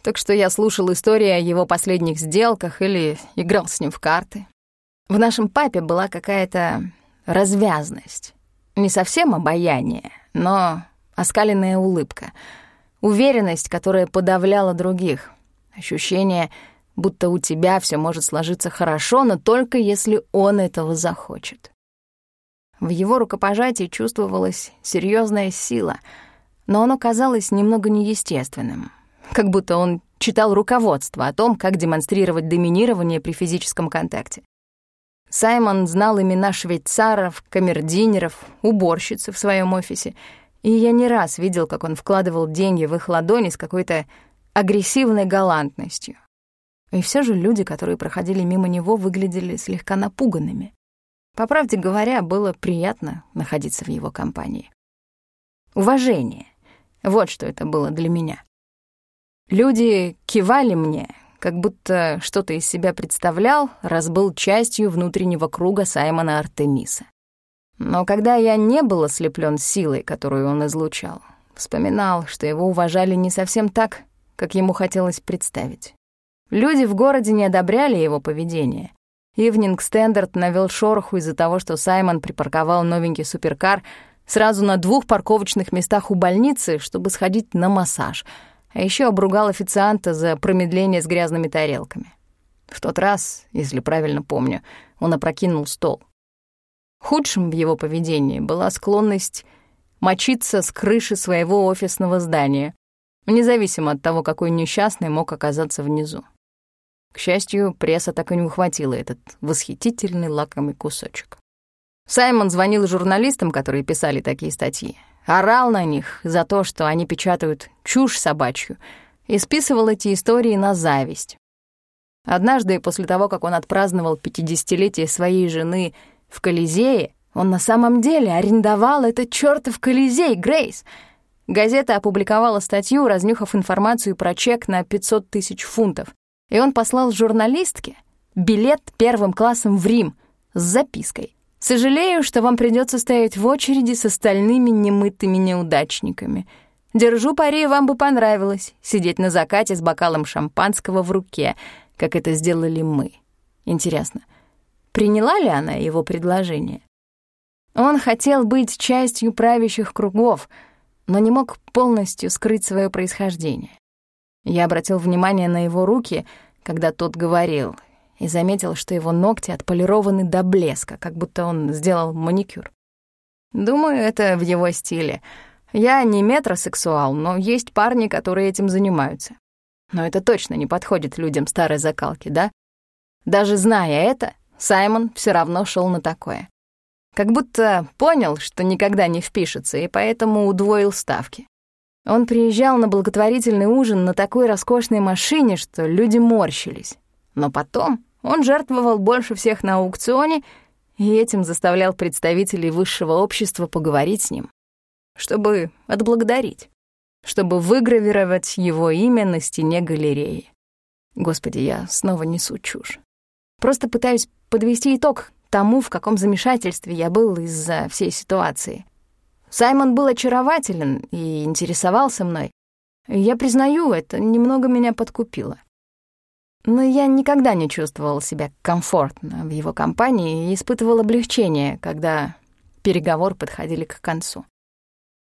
Так что я слушал истории о его последних сделках или играл с ним в карты. В нашем папе была какая-то развязность. Не совсем обаяние, но оскаленная улыбка. Уверенность, которая подавляла других. Ощущение, будто у тебя все может сложиться хорошо, но только если он этого захочет. В его рукопожатии чувствовалась серьезная сила, но оно казалось немного неестественным, как будто он читал руководство о том, как демонстрировать доминирование при физическом контакте. Саймон знал имена швейцаров, камердинеров, уборщицы в своем офисе, и я не раз видел, как он вкладывал деньги в их ладони с какой-то агрессивной галантностью. И все же люди, которые проходили мимо него, выглядели слегка напуганными. По правде говоря, было приятно находиться в его компании. Уважение — вот что это было для меня. Люди кивали мне, как будто что-то из себя представлял, раз был частью внутреннего круга Саймона Артемиса. Но когда я не был ослеплен силой, которую он излучал, вспоминал, что его уважали не совсем так, как ему хотелось представить. Люди в городе не одобряли его поведение. Ивнинг Стендарт навел шороху из-за того, что Саймон припарковал новенький суперкар сразу на двух парковочных местах у больницы, чтобы сходить на массаж — а еще обругал официанта за промедление с грязными тарелками. В тот раз, если правильно помню, он опрокинул стол. Худшим в его поведении была склонность мочиться с крыши своего офисного здания, независимо от того, какой несчастный мог оказаться внизу. К счастью, пресса так и не ухватила этот восхитительный лакомый кусочек. Саймон звонил журналистам, которые писали такие статьи, орал на них за то, что они печатают чушь собачью, и списывал эти истории на зависть. Однажды, после того, как он отпраздновал 50-летие своей жены в Колизее, он на самом деле арендовал этот чёртов Колизей, Грейс. Газета опубликовала статью, разнюхав информацию про чек на 500 тысяч фунтов, и он послал журналистке билет первым классом в Рим с запиской. «Сожалею, что вам придется стоять в очереди с остальными немытыми неудачниками. Держу пари, вам бы понравилось сидеть на закате с бокалом шампанского в руке, как это сделали мы. Интересно, приняла ли она его предложение? Он хотел быть частью правящих кругов, но не мог полностью скрыть свое происхождение. Я обратил внимание на его руки, когда тот говорил, и заметил, что его ногти отполированы до блеска, как будто он сделал маникюр. Думаю, это в его стиле. Я не метросексуал, но есть парни, которые этим занимаются. Но это точно не подходит людям старой закалки, да? Даже зная это, Саймон все равно шел на такое. Как будто понял, что никогда не впишется, и поэтому удвоил ставки. Он приезжал на благотворительный ужин на такой роскошной машине, что люди морщились. Но потом он жертвовал больше всех на аукционе и этим заставлял представителей высшего общества поговорить с ним, чтобы отблагодарить чтобы выгравировать его имя на стене галереи. Господи, я снова несу чушь. Просто пытаюсь подвести итог тому, в каком замешательстве я был из-за всей ситуации. Саймон был очарователен и интересовался мной. Я признаю, это немного меня подкупило. Но я никогда не чувствовал себя комфортно в его компании и испытывал облегчение, когда переговоры подходили к концу.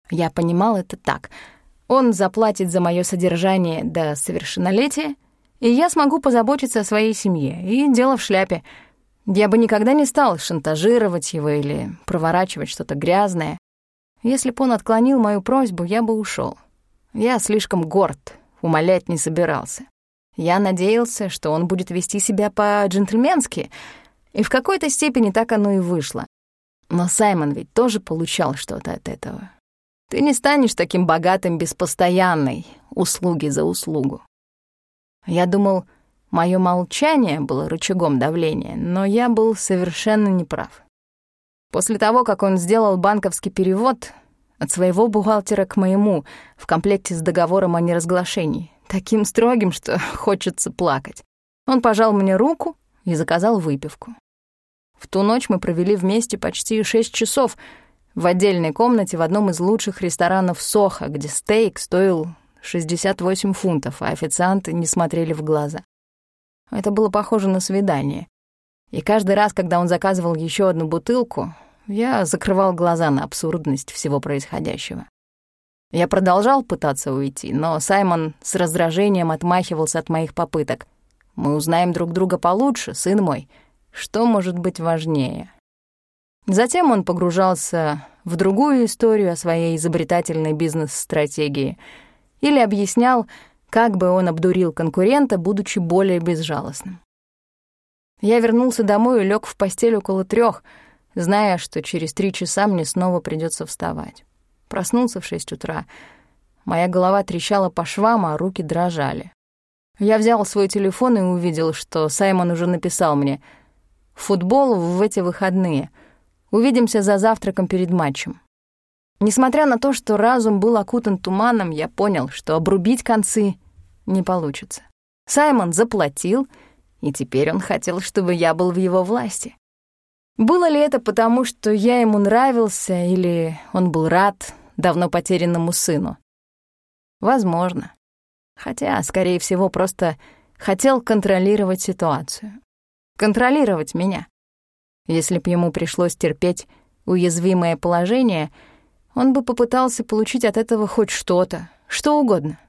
Я понимал это так — он заплатит за мое содержание до совершеннолетия, и я смогу позаботиться о своей семье. И дело в шляпе. Я бы никогда не стал шантажировать его или проворачивать что-то грязное. Если бы он отклонил мою просьбу, я бы ушел. Я слишком горд, умолять не собирался. Я надеялся, что он будет вести себя по-джентльменски, и в какой-то степени так оно и вышло. Но Саймон ведь тоже получал что-то от этого. Ты не станешь таким богатым без постоянной услуги за услугу. Я думал, мое молчание было рычагом давления, но я был совершенно неправ. После того, как он сделал банковский перевод от своего бухгалтера к моему в комплекте с договором о неразглашении, таким строгим, что хочется плакать, он пожал мне руку и заказал выпивку. В ту ночь мы провели вместе почти шесть часов — в отдельной комнате в одном из лучших ресторанов Соха, где стейк стоил 68 фунтов, а официанты не смотрели в глаза. Это было похоже на свидание. И каждый раз, когда он заказывал еще одну бутылку, я закрывал глаза на абсурдность всего происходящего. Я продолжал пытаться уйти, но Саймон с раздражением отмахивался от моих попыток. «Мы узнаем друг друга получше, сын мой. Что может быть важнее?» Затем он погружался в другую историю о своей изобретательной бизнес-стратегии или объяснял, как бы он обдурил конкурента, будучи более безжалостным. Я вернулся домой и лег в постель около трех, зная, что через три часа мне снова придется вставать. Проснулся в шесть утра. Моя голова трещала по швам, а руки дрожали. Я взял свой телефон и увидел, что Саймон уже написал мне «Футбол в эти выходные», Увидимся за завтраком перед матчем. Несмотря на то, что разум был окутан туманом, я понял, что обрубить концы не получится. Саймон заплатил, и теперь он хотел, чтобы я был в его власти. Было ли это потому, что я ему нравился, или он был рад давно потерянному сыну? Возможно. Хотя, скорее всего, просто хотел контролировать ситуацию. Контролировать меня. Если б ему пришлось терпеть уязвимое положение, он бы попытался получить от этого хоть что-то, что угодно.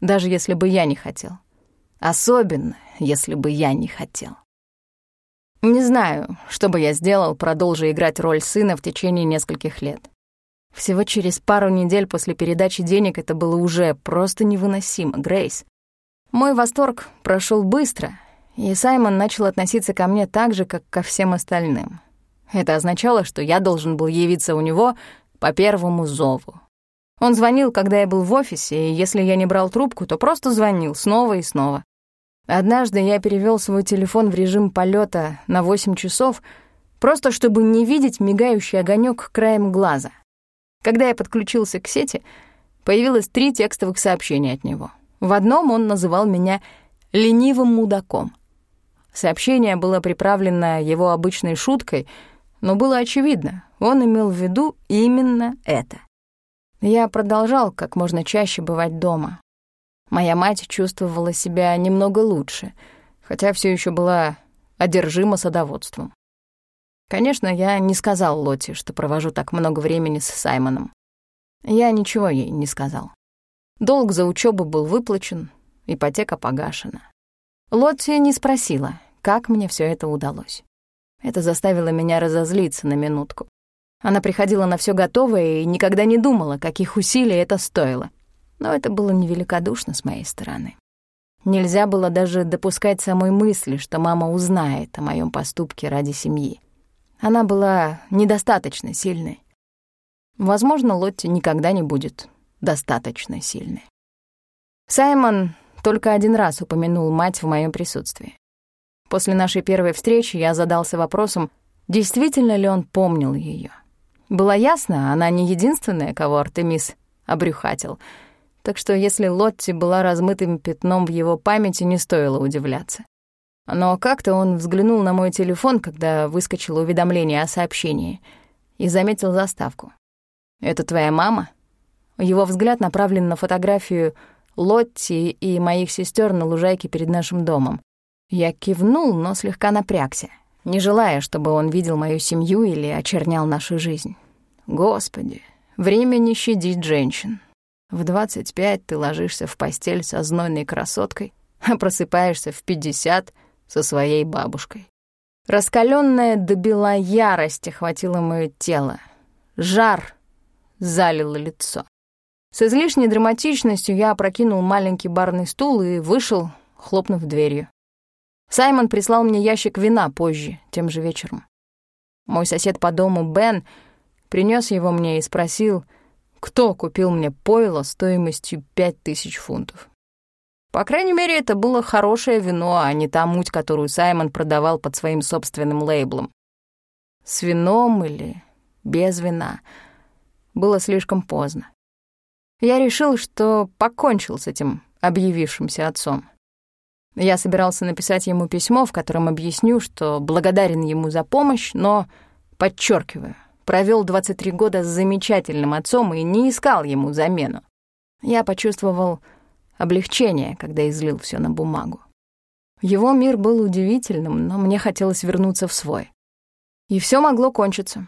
даже если бы я не хотел. Особенно, если бы я не хотел. Не знаю, что бы я сделал, продолжи играть роль сына в течение нескольких лет. Всего через пару недель после передачи денег это было уже просто невыносимо, Грейс. Мой восторг прошел быстро, и Саймон начал относиться ко мне так же, как ко всем остальным. Это означало, что я должен был явиться у него по первому зову. Он звонил, когда я был в офисе, и если я не брал трубку, то просто звонил снова и снова. Однажды я перевел свой телефон в режим полета на 8 часов, просто чтобы не видеть мигающий огонек краем глаза. Когда я подключился к сети, появилось три текстовых сообщения от него. В одном он называл меня «ленивым мудаком». Сообщение было приправлено его обычной шуткой, но было очевидно, он имел в виду именно это. Я продолжал как можно чаще бывать дома, Моя мать чувствовала себя немного лучше, хотя все еще была одержима садоводством. Конечно, я не сказал Лоте, что провожу так много времени с Саймоном. Я ничего ей не сказал. Долг за учебу был выплачен, ипотека погашена. Лотти не спросила, как мне все это удалось. Это заставило меня разозлиться на минутку. Она приходила на все готовое и никогда не думала, каких усилий это стоило — но это было невеликодушно с моей стороны. Нельзя было даже допускать самой мысли, что мама узнает о моем поступке ради семьи. Она была недостаточно сильной. Возможно, Лотти никогда не будет достаточно сильной. Саймон только один раз упомянул мать в моем присутствии. После нашей первой встречи я задался вопросом, действительно ли он помнил ее. Было ясно, она не единственная, кого Артемис обрюхатил — так что если Лотти была размытым пятном в его памяти, не стоило удивляться. Но как-то он взглянул на мой телефон, когда выскочило уведомление о сообщении, и заметил заставку. «Это твоя мама?» Его взгляд направлен на фотографию Лотти и моих сестер на лужайке перед нашим домом. Я кивнул, но слегка напрягся, не желая, чтобы он видел мою семью или очернял нашу жизнь. Господи, время не щадить женщин. В 25 ты ложишься в постель со знойной красоткой, а просыпаешься в 50 со своей бабушкой. Раскаленная до бела ярость охватила моё тело. Жар залило лицо. С излишней драматичностью я опрокинул маленький барный стул и вышел, хлопнув дверью. Саймон прислал мне ящик вина позже, тем же вечером. Мой сосед по дому Бен принес его мне и спросил — кто купил мне пойло стоимостью пять тысяч фунтов. По крайней мере, это было хорошее вино, а не та муть, которую Саймон продавал под своим собственным лейблом. С вином или без вина было слишком поздно. Я решил, что покончил с этим объявившимся отцом. Я собирался написать ему письмо, в котором объясню, что благодарен ему за помощь, но подчеркиваю, провел 23 года с замечательным отцом и не искал ему замену. Я почувствовал облегчение, когда излил все на бумагу. Его мир был удивительным, но мне хотелось вернуться в свой. И все могло кончиться.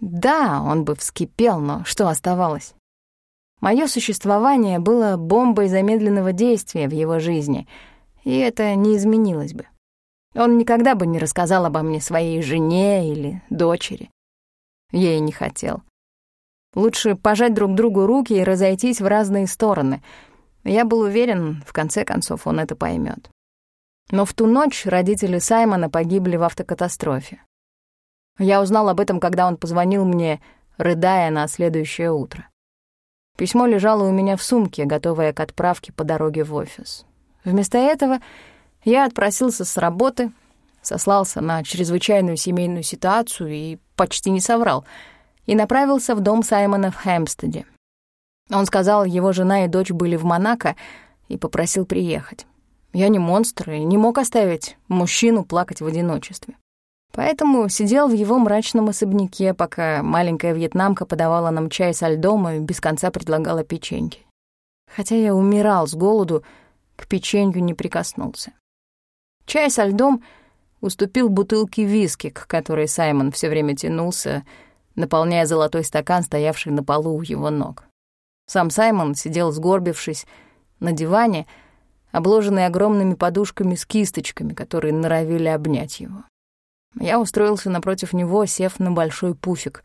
Да, он бы вскипел, но что оставалось? Мое существование было бомбой замедленного действия в его жизни, и это не изменилось бы. Он никогда бы не рассказал обо мне своей жене или дочери. Я и не хотел. Лучше пожать друг другу руки и разойтись в разные стороны. Я был уверен, в конце концов, он это поймет. Но в ту ночь родители Саймона погибли в автокатастрофе. Я узнал об этом, когда он позвонил мне, рыдая на следующее утро. Письмо лежало у меня в сумке, готовое к отправке по дороге в офис. Вместо этого я отпросился с работы, сослался на чрезвычайную семейную ситуацию и почти не соврал, и направился в дом Саймона в Хэмпстеде. Он сказал, его жена и дочь были в Монако, и попросил приехать. Я не монстр и не мог оставить мужчину плакать в одиночестве. Поэтому сидел в его мрачном особняке, пока маленькая вьетнамка подавала нам чай со льдом и без конца предлагала печеньки. Хотя я умирал с голоду, к печенью не прикоснулся. Чай со льдом — уступил бутылке виски, к которой Саймон все время тянулся, наполняя золотой стакан, стоявший на полу у его ног. Сам Саймон сидел сгорбившись на диване, обложенный огромными подушками с кисточками, которые норовили обнять его. Я устроился напротив него, сев на большой пуфик,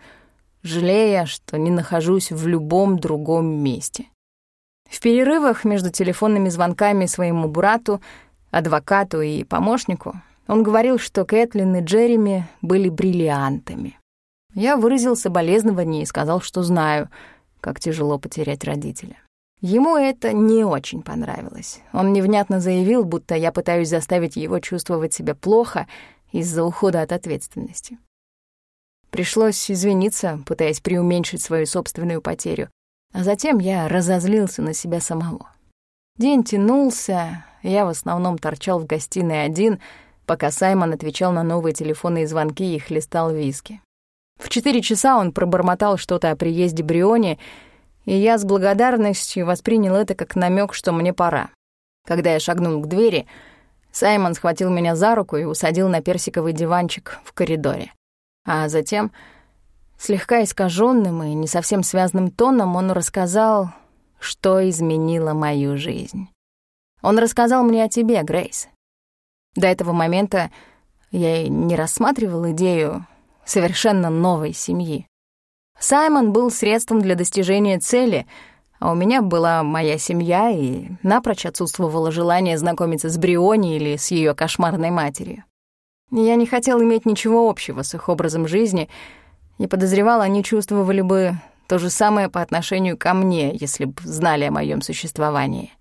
жалея, что не нахожусь в любом другом месте. В перерывах между телефонными звонками своему брату, адвокату и помощнику он говорил, что Кэтлин и Джереми были бриллиантами. Я выразил соболезнование и сказал, что знаю, как тяжело потерять родителя. Ему это не очень понравилось. Он невнятно заявил, будто я пытаюсь заставить его чувствовать себя плохо из-за ухода от ответственности. Пришлось извиниться, пытаясь преуменьшить свою собственную потерю, а затем я разозлился на себя самого. День тянулся, я в основном торчал в гостиной один, пока Саймон отвечал на новые телефонные звонки и хлестал виски. В четыре часа он пробормотал что-то о приезде Бриони, и я с благодарностью воспринял это как намек, что мне пора. Когда я шагнул к двери, Саймон схватил меня за руку и усадил на персиковый диванчик в коридоре. А затем Слегка искаженным и не совсем связанным тоном он рассказал, что изменило мою жизнь. Он рассказал мне о тебе, Грейс. До этого момента я и не рассматривал идею совершенно новой семьи. Саймон был средством для достижения цели, а у меня была моя семья, и напрочь отсутствовало желание знакомиться с Бриони или с ее кошмарной матерью. Я не хотел иметь ничего общего с их образом жизни — и подозревал, они чувствовали бы то же самое по отношению ко мне, если бы знали о моем существовании.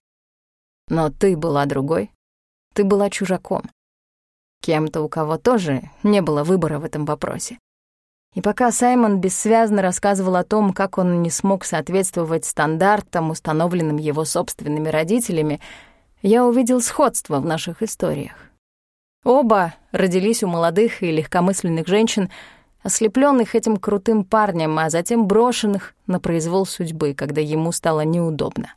Но ты была другой. Ты была чужаком. Кем-то, у кого тоже не было выбора в этом вопросе. И пока Саймон бессвязно рассказывал о том, как он не смог соответствовать стандартам, установленным его собственными родителями, я увидел сходство в наших историях. Оба родились у молодых и легкомысленных женщин, ослепленных этим крутым парнем, а затем брошенных на произвол судьбы, когда ему стало неудобно.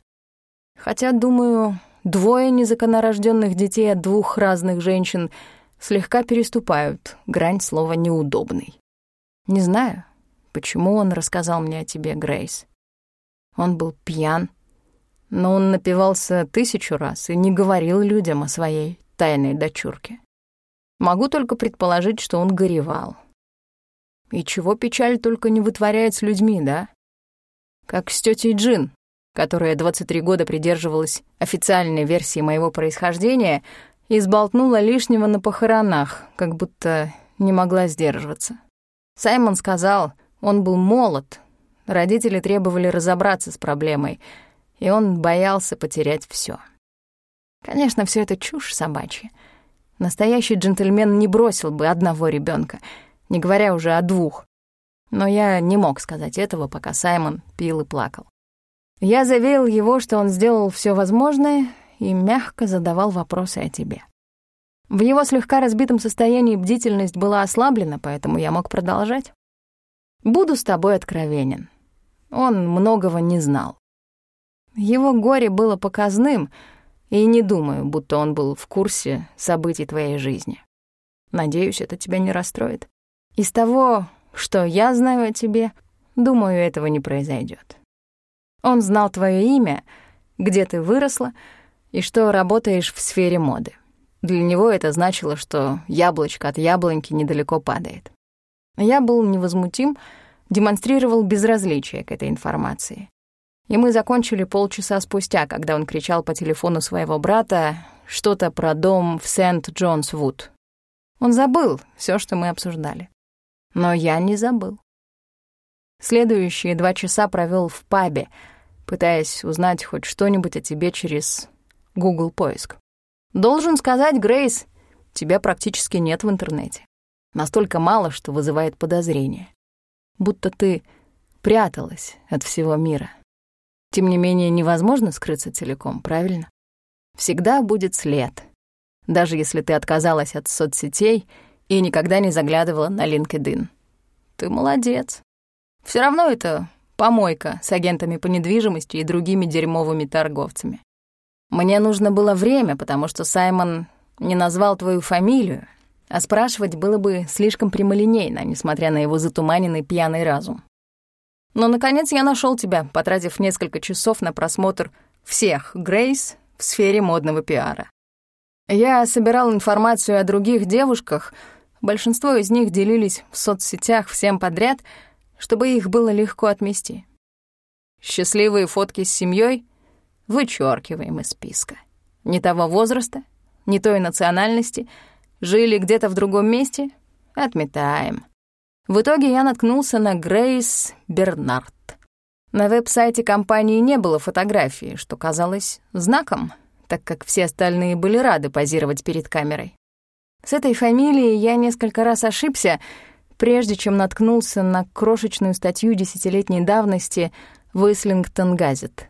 Хотя, думаю, двое незаконорожденных детей от двух разных женщин слегка переступают грань слова «неудобный». Не знаю, почему он рассказал мне о тебе, Грейс. Он был пьян, но он напивался тысячу раз и не говорил людям о своей тайной дочурке. Могу только предположить, что он горевал. И чего печаль только не вытворяет с людьми, да? Как с тетей Джин, которая 23 года придерживалась официальной версии моего происхождения и сболтнула лишнего на похоронах, как будто не могла сдерживаться. Саймон сказал, он был молод, родители требовали разобраться с проблемой, и он боялся потерять все. Конечно, все это чушь собачья. Настоящий джентльмен не бросил бы одного ребенка — не говоря уже о двух. Но я не мог сказать этого, пока Саймон пил и плакал. Я заверил его, что он сделал все возможное и мягко задавал вопросы о тебе. В его слегка разбитом состоянии бдительность была ослаблена, поэтому я мог продолжать. Буду с тобой откровенен. Он многого не знал. Его горе было показным, и не думаю, будто он был в курсе событий твоей жизни. Надеюсь, это тебя не расстроит. Из того, что я знаю о тебе, думаю, этого не произойдет. Он знал твое имя, где ты выросла и что работаешь в сфере моды. Для него это значило, что яблочко от яблоньки недалеко падает. Я был невозмутим, демонстрировал безразличие к этой информации. И мы закончили полчаса спустя, когда он кричал по телефону своего брата что-то про дом в Сент-Джонс-Вуд. Он забыл все, что мы обсуждали. Но я не забыл. Следующие два часа провел в пабе, пытаясь узнать хоть что-нибудь о тебе через Google поиск. Должен сказать, Грейс, тебя практически нет в интернете. Настолько мало, что вызывает подозрение. Будто ты пряталась от всего мира. Тем не менее, невозможно скрыться целиком, правильно? Всегда будет след. Даже если ты отказалась от соцсетей — и никогда не заглядывала на LinkedIn. Ты молодец. Все равно это помойка с агентами по недвижимости и другими дерьмовыми торговцами. Мне нужно было время, потому что Саймон не назвал твою фамилию, а спрашивать было бы слишком прямолинейно, несмотря на его затуманенный пьяный разум. Но, наконец, я нашел тебя, потратив несколько часов на просмотр Всех Грейс в сфере модного пиара. Я собирал информацию о других девушках, большинство из них делились в соцсетях всем подряд, чтобы их было легко отмести. Счастливые фотки с семьей вычеркиваем из списка. Не того возраста, не той национальности, жили где-то в другом месте — отметаем. В итоге я наткнулся на Грейс Бернард. На веб-сайте компании не было фотографии, что казалось знаком, так как все остальные были рады позировать перед камерой. С этой фамилией я несколько раз ошибся, прежде чем наткнулся на крошечную статью десятилетней давности в Ислингтон Газет.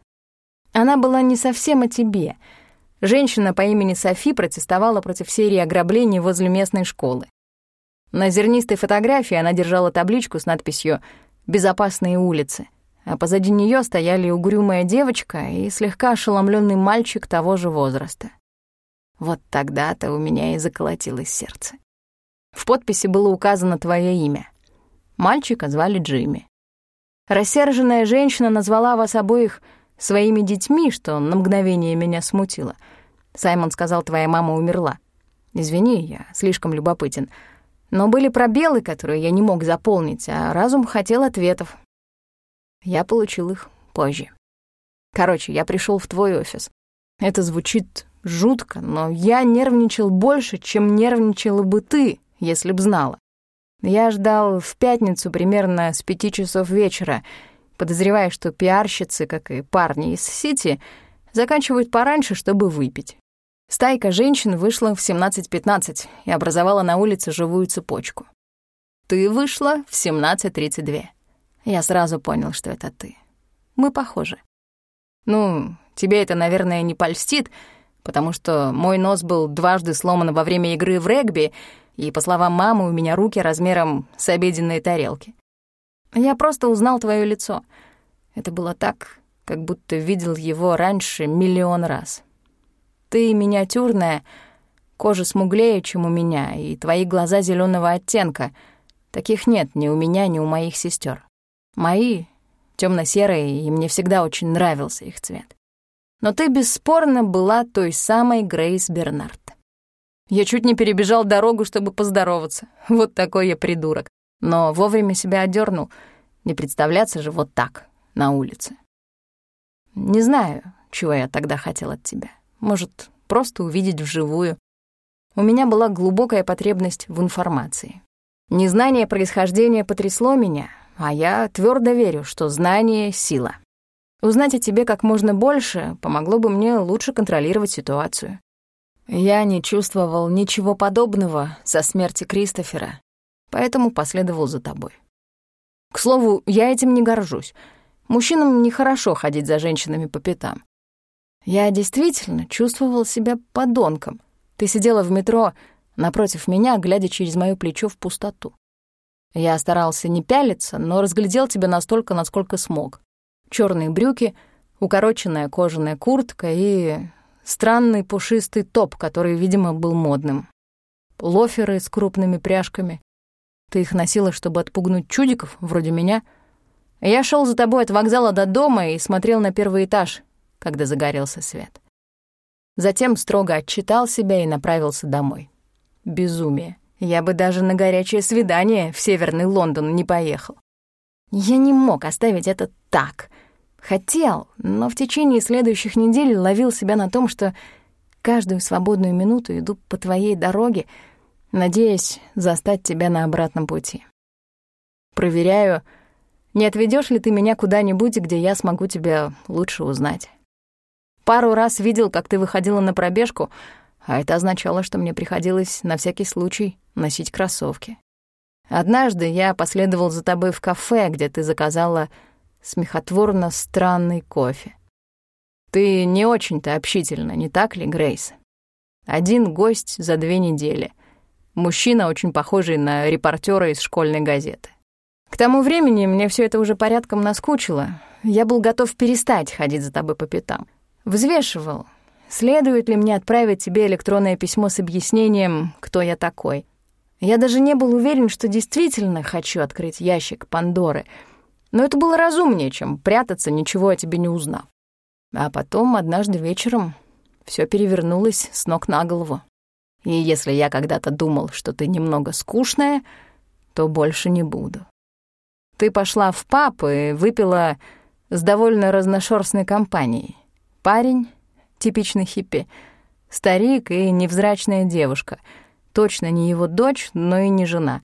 Она была не совсем о тебе. Женщина по имени Софи протестовала против серии ограблений возле местной школы. На зернистой фотографии она держала табличку с надписью «Безопасные улицы», а позади нее стояли угрюмая девочка и слегка ошеломленный мальчик того же возраста. Вот тогда-то у меня и заколотилось сердце. В подписи было указано твое имя. Мальчика звали Джимми. Рассерженная женщина назвала вас обоих своими детьми, что на мгновение меня смутило. Саймон сказал, твоя мама умерла. Извини, я слишком любопытен. Но были пробелы, которые я не мог заполнить, а разум хотел ответов. Я получил их позже. Короче, я пришел в твой офис. Это звучит жутко, но я нервничал больше, чем нервничала бы ты, если б знала. Я ждал в пятницу примерно с пяти часов вечера, подозревая, что пиарщицы, как и парни из Сити, заканчивают пораньше, чтобы выпить. Стайка женщин вышла в 17.15 и образовала на улице живую цепочку. Ты вышла в 17.32. Я сразу понял, что это ты. Мы похожи. Ну, тебе это, наверное, не польстит, потому что мой нос был дважды сломан во время игры в регби, и, по словам мамы, у меня руки размером с обеденные тарелки. Я просто узнал твое лицо. Это было так, как будто видел его раньше миллион раз. Ты миниатюрная, кожа смуглее, чем у меня, и твои глаза зеленого оттенка. Таких нет ни у меня, ни у моих сестер. Мои темно серые и мне всегда очень нравился их цвет. Но ты бесспорно была той самой Грейс Бернард. Я чуть не перебежал дорогу, чтобы поздороваться. Вот такой я придурок. Но вовремя себя одернул. Не представляться же вот так, на улице. Не знаю, чего я тогда хотел от тебя. Может, просто увидеть вживую. У меня была глубокая потребность в информации. Незнание происхождения потрясло меня, а я твердо верю, что знание — сила. Узнать о тебе как можно больше помогло бы мне лучше контролировать ситуацию. Я не чувствовал ничего подобного со смерти Кристофера, поэтому последовал за тобой. К слову, я этим не горжусь. Мужчинам нехорошо ходить за женщинами по пятам. Я действительно чувствовал себя подонком. Ты сидела в метро напротив меня, глядя через моё плечо в пустоту. Я старался не пялиться, но разглядел тебя настолько, насколько смог. Чёрные брюки, укороченная кожаная куртка и странный пушистый топ, который, видимо, был модным. Лоферы с крупными пряжками. Ты их носила, чтобы отпугнуть чудиков, вроде меня. Я шел за тобой от вокзала до дома и смотрел на первый этаж, когда загорелся свет. Затем строго отчитал себя и направился домой. Безумие. Я бы даже на горячее свидание в Северный Лондон не поехал. Я не мог оставить это так. Хотел, но в течение следующих недель ловил себя на том, что каждую свободную минуту иду по твоей дороге, надеясь застать тебя на обратном пути. Проверяю, не отведешь ли ты меня куда-нибудь, где я смогу тебя лучше узнать. Пару раз видел, как ты выходила на пробежку, а это означало, что мне приходилось на всякий случай носить кроссовки. Однажды я последовал за тобой в кафе, где ты заказала смехотворно странный кофе. Ты не очень-то общительна, не так ли, Грейс? Один гость за две недели. Мужчина, очень похожий на репортера из школьной газеты. К тому времени мне все это уже порядком наскучило. Я был готов перестать ходить за тобой по пятам. Взвешивал, следует ли мне отправить тебе электронное письмо с объяснением, кто я такой. Я даже не был уверен, что действительно хочу открыть ящик Пандоры, но это было разумнее, чем прятаться, ничего о тебе не узнав. А потом, однажды вечером, все перевернулось с ног на голову. И если я когда-то думал, что ты немного скучная, то больше не буду. Ты пошла в паб и выпила с довольно разношерстной компанией. Парень, типичный хиппи, старик и невзрачная девушка. Точно не его дочь, но и не жена.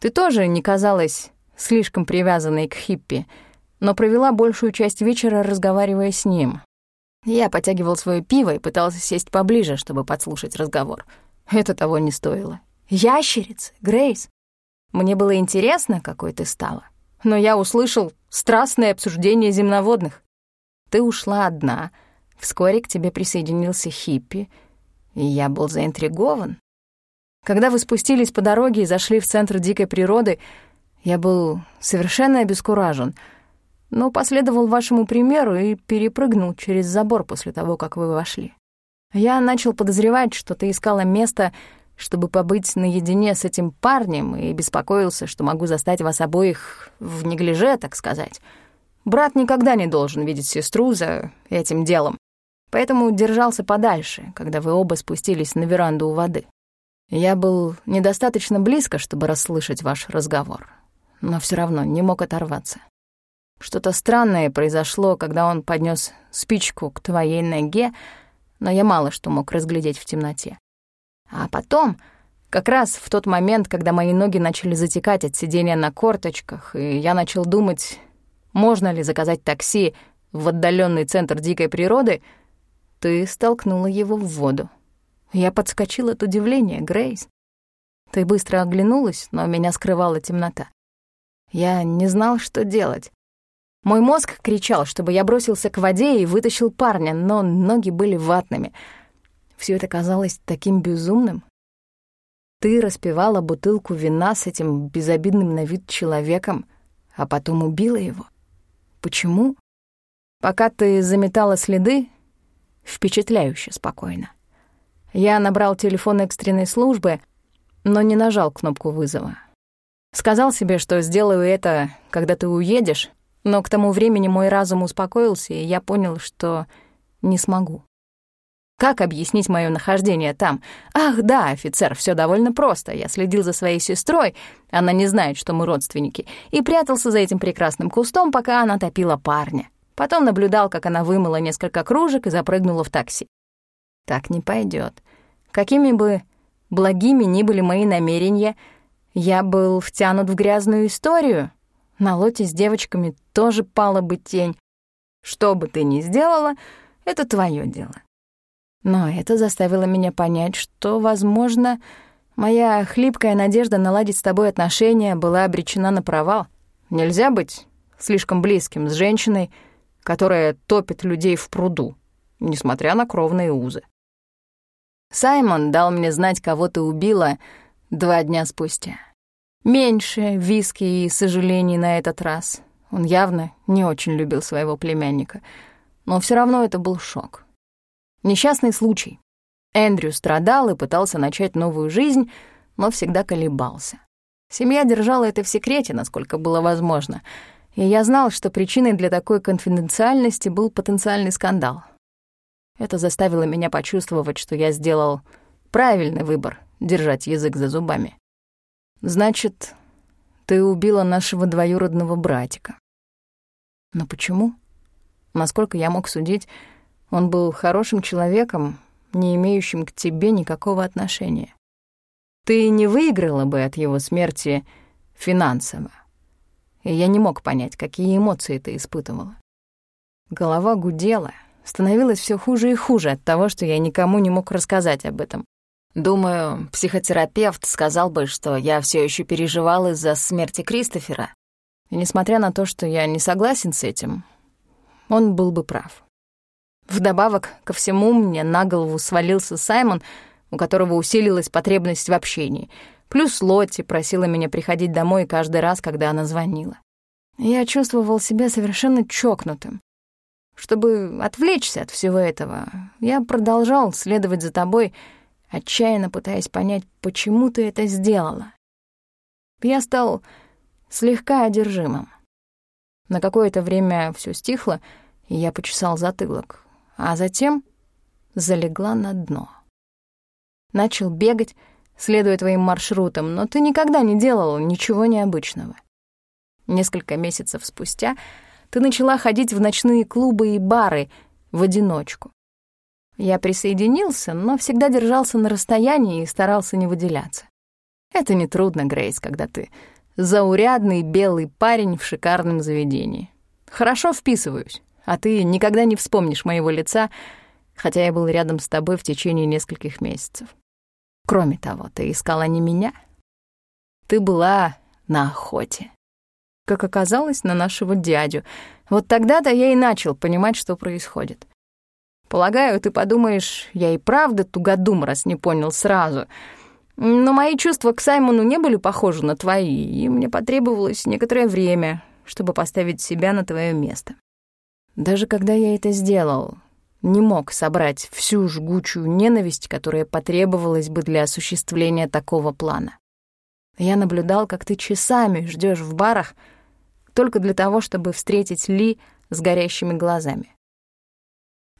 Ты тоже не казалась слишком привязанной к хиппи, но провела большую часть вечера, разговаривая с ним. Я потягивал свое пиво и пытался сесть поближе, чтобы подслушать разговор. Это того не стоило. «Ящерица, Грейс!» Мне было интересно, какой ты стала, но я услышал страстное обсуждение земноводных. Ты ушла одна, вскоре к тебе присоединился Хиппи, и я был заинтригован. Когда вы спустились по дороге и зашли в центр дикой природы, я был совершенно обескуражен, но последовал вашему примеру и перепрыгнул через забор после того, как вы вошли. Я начал подозревать, что ты искала место, чтобы побыть наедине с этим парнем, и беспокоился, что могу застать вас обоих в неглиже, так сказать. Брат никогда не должен видеть сестру за этим делом, поэтому держался подальше, когда вы оба спустились на веранду у воды. Я был недостаточно близко, чтобы расслышать ваш разговор, но все равно не мог оторваться. Что-то странное произошло, когда он поднес спичку к твоей ноге, но я мало что мог разглядеть в темноте. А потом, как раз в тот момент, когда мои ноги начали затекать от сидения на корточках, и я начал думать, можно ли заказать такси в отдаленный центр дикой природы, ты столкнула его в воду. Я подскочил от удивления, Грейс. Ты быстро оглянулась, но меня скрывала темнота. Я не знал, что делать. Мой мозг кричал, чтобы я бросился к воде и вытащил парня, но ноги были ватными. Все это казалось таким безумным. Ты распивала бутылку вина с этим безобидным на вид человеком, а потом убила его. Почему? Пока ты заметала следы, впечатляюще спокойно. Я набрал телефон экстренной службы, но не нажал кнопку вызова. Сказал себе, что сделаю это, когда ты уедешь, но к тому времени мой разум успокоился, и я понял, что не смогу. Как объяснить мое нахождение там? Ах, да, офицер, все довольно просто. Я следил за своей сестрой, она не знает, что мы родственники, и прятался за этим прекрасным кустом, пока она топила парня. Потом наблюдал, как она вымыла несколько кружек и запрыгнула в такси. Так не пойдет. Какими бы благими ни были мои намерения, я был втянут в грязную историю. На лоте с девочками тоже пала бы тень. Что бы ты ни сделала, это твое дело. Но это заставило меня понять, что, возможно, моя хлипкая надежда наладить с тобой отношения была обречена на провал. Нельзя быть слишком близким с женщиной, которая топит людей в пруду, несмотря на кровные узы. Саймон дал мне знать, кого ты убила два дня спустя. Меньше виски и сожалений на этот раз. Он явно не очень любил своего племянника. Но все равно это был шок. Несчастный случай. Эндрю страдал и пытался начать новую жизнь, но всегда колебался. Семья держала это в секрете, насколько было возможно, и я знал, что причиной для такой конфиденциальности был потенциальный скандал — это заставило меня почувствовать, что я сделал правильный выбор — держать язык за зубами. «Значит, ты убила нашего двоюродного братика». «Но почему?» Насколько я мог судить, он был хорошим человеком, не имеющим к тебе никакого отношения. Ты не выиграла бы от его смерти финансово. И я не мог понять, какие эмоции ты испытывала. Голова гудела — становилось все хуже и хуже от того, что я никому не мог рассказать об этом. Думаю, психотерапевт сказал бы, что я все еще переживал из-за смерти Кристофера. И несмотря на то, что я не согласен с этим, он был бы прав. Вдобавок ко всему мне на голову свалился Саймон, у которого усилилась потребность в общении. Плюс Лотти просила меня приходить домой каждый раз, когда она звонила. Я чувствовал себя совершенно чокнутым. Чтобы отвлечься от всего этого, я продолжал следовать за тобой, отчаянно пытаясь понять, почему ты это сделала. Я стал слегка одержимым. На какое-то время все стихло, И я почесал затылок, а затем залегла на дно. Начал бегать, следуя твоим маршрутам, но ты никогда не делал ничего необычного. Несколько месяцев спустя ты начала ходить в ночные клубы и бары в одиночку. Я присоединился, но всегда держался на расстоянии и старался не выделяться. Это нетрудно, Грейс, когда ты заурядный белый парень в шикарном заведении. Хорошо вписываюсь, а ты никогда не вспомнишь моего лица, хотя я был рядом с тобой в течение нескольких месяцев. Кроме того, ты искала не меня. Ты была на охоте как оказалось, на нашего дядю. Вот тогда-то я и начал понимать, что происходит. Полагаю, ты подумаешь, я и правда тугодум, раз не понял сразу. Но мои чувства к Саймону не были похожи на твои, и мне потребовалось некоторое время, чтобы поставить себя на твое место. Даже когда я это сделал, не мог собрать всю жгучую ненависть, которая потребовалась бы для осуществления такого плана. Я наблюдал, как ты часами ждешь в барах, только для того, чтобы встретить Ли с горящими глазами.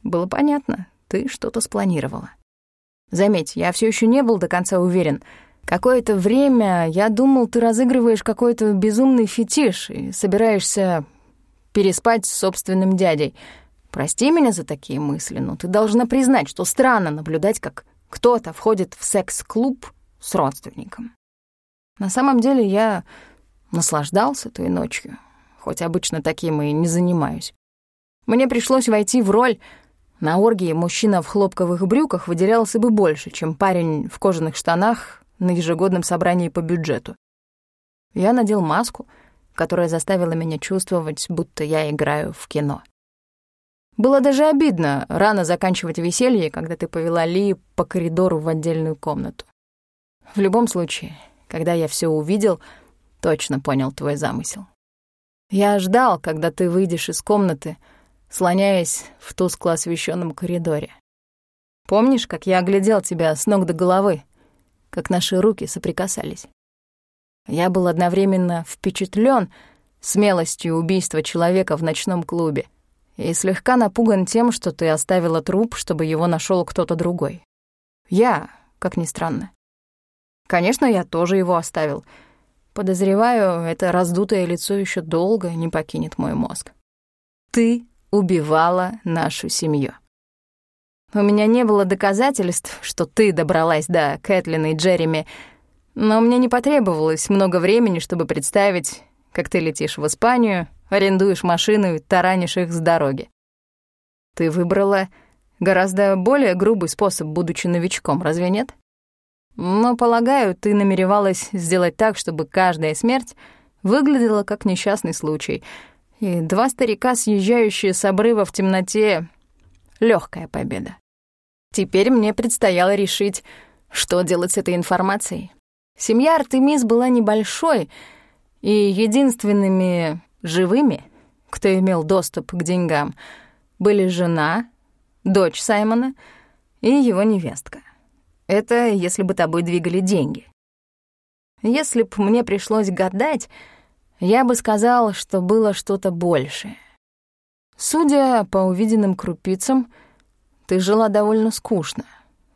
Было понятно, ты что-то спланировала. Заметь, я все еще не был до конца уверен. Какое-то время я думал, ты разыгрываешь какой-то безумный фетиш и собираешься переспать с собственным дядей. Прости меня за такие мысли, но ты должна признать, что странно наблюдать, как кто-то входит в секс-клуб с родственником. На самом деле я наслаждался той ночью, хоть обычно таким и не занимаюсь. Мне пришлось войти в роль. На оргии мужчина в хлопковых брюках выделялся бы больше, чем парень в кожаных штанах на ежегодном собрании по бюджету. Я надел маску, которая заставила меня чувствовать, будто я играю в кино. Было даже обидно рано заканчивать веселье, когда ты повела Ли по коридору в отдельную комнату. В любом случае, когда я все увидел, точно понял твой замысел. Я ждал, когда ты выйдешь из комнаты, слоняясь в тускло освещенном коридоре. Помнишь, как я оглядел тебя с ног до головы, как наши руки соприкасались? Я был одновременно впечатлен смелостью убийства человека в ночном клубе и слегка напуган тем, что ты оставила труп, чтобы его нашел кто-то другой. Я, как ни странно. Конечно, я тоже его оставил — Подозреваю, это раздутое лицо еще долго не покинет мой мозг. Ты убивала нашу семью. У меня не было доказательств, что ты добралась до Кэтлин и Джереми, но мне не потребовалось много времени, чтобы представить, как ты летишь в Испанию, арендуешь машину и таранишь их с дороги. Ты выбрала гораздо более грубый способ, будучи новичком, разве нет? Но, полагаю, ты намеревалась сделать так, чтобы каждая смерть выглядела как несчастный случай. И два старика, съезжающие с обрыва в темноте — легкая победа. Теперь мне предстояло решить, что делать с этой информацией. Семья Артемис была небольшой, и единственными живыми, кто имел доступ к деньгам, были жена, дочь Саймона и его невестка. Это если бы тобой двигали деньги. Если б мне пришлось гадать, я бы сказал, что было что-то большее. Судя по увиденным крупицам, ты жила довольно скучно.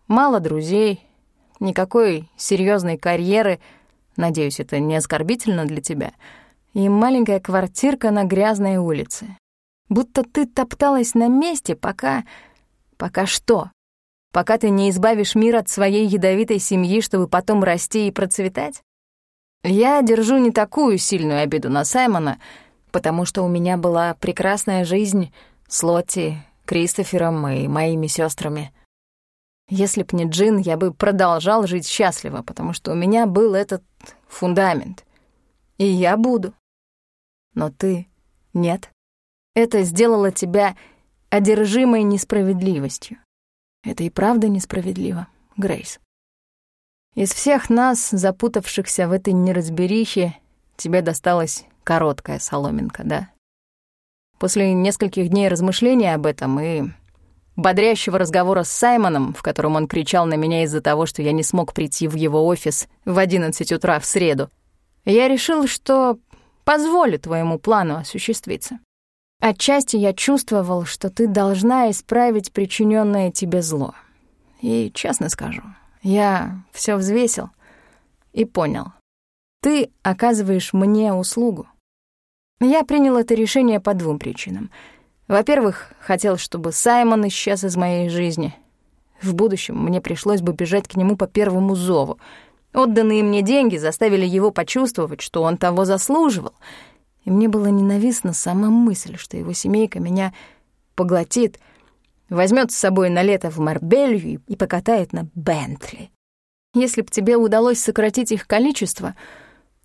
Мало друзей, никакой серьезной карьеры, надеюсь, это не оскорбительно для тебя, и маленькая квартирка на грязной улице. Будто ты топталась на месте, пока... Пока что? пока ты не избавишь мир от своей ядовитой семьи, чтобы потом расти и процветать? Я держу не такую сильную обиду на Саймона, потому что у меня была прекрасная жизнь с Лотти, Кристофером и моими сестрами. Если б не Джин, я бы продолжал жить счастливо, потому что у меня был этот фундамент. И я буду. Но ты — нет. Это сделало тебя одержимой несправедливостью. Это и правда несправедливо, Грейс. Из всех нас, запутавшихся в этой неразберихе, тебе досталась короткая соломинка, да? После нескольких дней размышления об этом и бодрящего разговора с Саймоном, в котором он кричал на меня из-за того, что я не смог прийти в его офис в 11 утра в среду, я решил, что позволю твоему плану осуществиться. Отчасти я чувствовал, что ты должна исправить причиненное тебе зло. И, честно скажу, я все взвесил и понял. Ты оказываешь мне услугу. Я принял это решение по двум причинам. Во-первых, хотел, чтобы Саймон исчез из моей жизни. В будущем мне пришлось бы бежать к нему по первому зову. Отданные мне деньги заставили его почувствовать, что он того заслуживал. И мне было ненавистна сама мысль, что его семейка меня поглотит, возьмет с собой на лето в Марбелью и покатает на Бентли. Если б тебе удалось сократить их количество,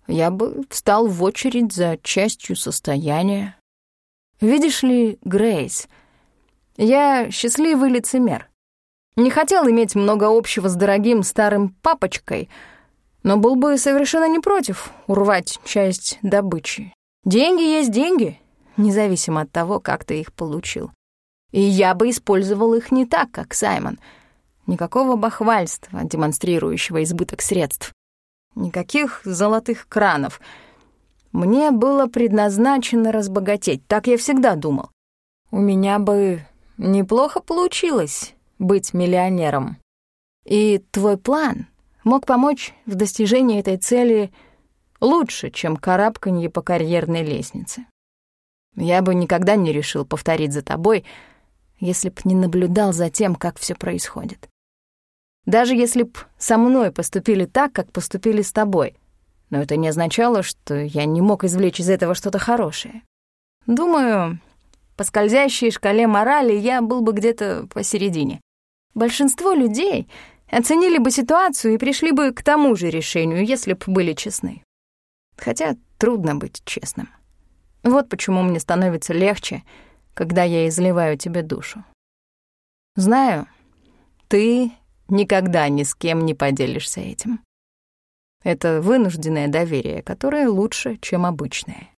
я бы встал в очередь за частью состояния. Видишь ли, Грейс, я счастливый лицемер. Не хотел иметь много общего с дорогим старым папочкой, но был бы совершенно не против урвать часть добычи. Деньги есть деньги, независимо от того, как ты их получил. И я бы использовал их не так, как Саймон. Никакого бахвальства, демонстрирующего избыток средств. Никаких золотых кранов. Мне было предназначено разбогатеть, так я всегда думал. У меня бы неплохо получилось быть миллионером. И твой план мог помочь в достижении этой цели лучше, чем карабканье по карьерной лестнице. Я бы никогда не решил повторить за тобой, если б не наблюдал за тем, как все происходит. Даже если б со мной поступили так, как поступили с тобой. Но это не означало, что я не мог извлечь из этого что-то хорошее. Думаю, по скользящей шкале морали я был бы где-то посередине. Большинство людей оценили бы ситуацию и пришли бы к тому же решению, если б были честны. Хотя трудно быть честным. Вот почему мне становится легче, когда я изливаю тебе душу. Знаю, ты никогда ни с кем не поделишься этим. Это вынужденное доверие, которое лучше, чем обычное.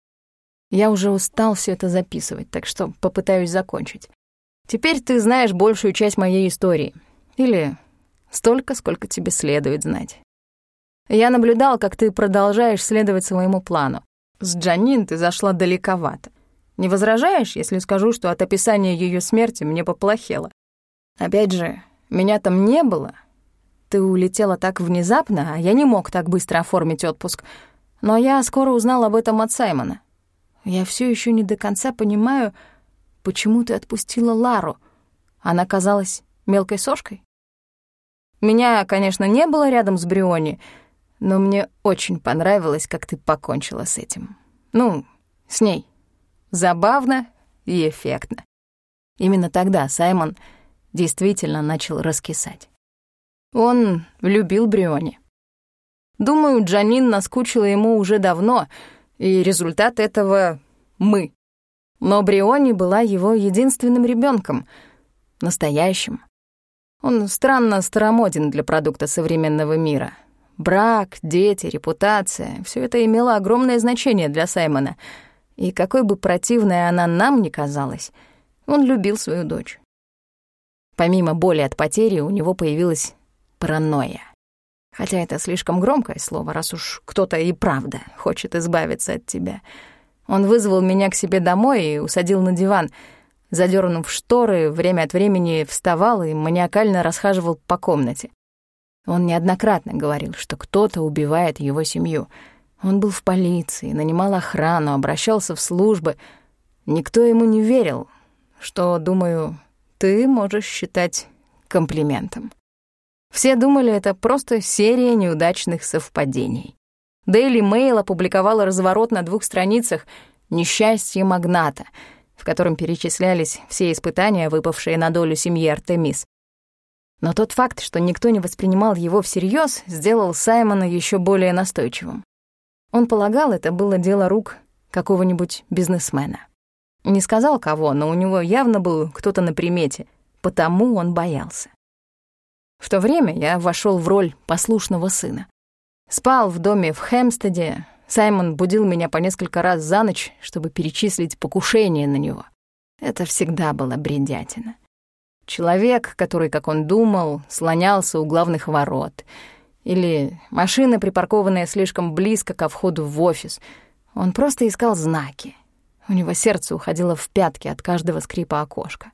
Я уже устал все это записывать, так что попытаюсь закончить. Теперь ты знаешь большую часть моей истории. Или столько, сколько тебе следует знать. Я наблюдал, как ты продолжаешь следовать своему плану. С Джанин ты зашла далековато. Не возражаешь, если скажу, что от описания ее смерти мне поплохело? Опять же, меня там не было. Ты улетела так внезапно, а я не мог так быстро оформить отпуск. Но я скоро узнал об этом от Саймона. Я все еще не до конца понимаю, почему ты отпустила Лару. Она казалась мелкой сошкой. Меня, конечно, не было рядом с Бриони, но мне очень понравилось, как ты покончила с этим. Ну, с ней. Забавно и эффектно. Именно тогда Саймон действительно начал раскисать. Он любил Бриони. Думаю, Джанин наскучила ему уже давно, и результат этого — мы. Но Бриони была его единственным ребенком, настоящим. Он странно старомоден для продукта современного мира. Брак, дети, репутация — все это имело огромное значение для Саймона. И какой бы противной она нам ни казалась, он любил свою дочь. Помимо боли от потери у него появилась паранойя. Хотя это слишком громкое слово, раз уж кто-то и правда хочет избавиться от тебя. Он вызвал меня к себе домой и усадил на диван. Задернув шторы, время от времени вставал и маниакально расхаживал по комнате. Он неоднократно говорил, что кто-то убивает его семью. Он был в полиции, нанимал охрану, обращался в службы. Никто ему не верил, что, думаю, ты можешь считать комплиментом. Все думали, это просто серия неудачных совпадений. Daily Mail опубликовала разворот на двух страницах «Несчастье магната», в котором перечислялись все испытания, выпавшие на долю семьи Артемис. Но тот факт, что никто не воспринимал его всерьез, сделал Саймона еще более настойчивым. Он полагал, это было дело рук какого-нибудь бизнесмена. Не сказал кого, но у него явно был кто-то на примете, потому он боялся. В то время я вошел в роль послушного сына. Спал в доме в Хэмстеде, Саймон будил меня по несколько раз за ночь, чтобы перечислить покушение на него. Это всегда было бредятина. Человек, который, как он думал, слонялся у главных ворот. Или машина, припаркованная слишком близко ко входу в офис. Он просто искал знаки. У него сердце уходило в пятки от каждого скрипа окошка.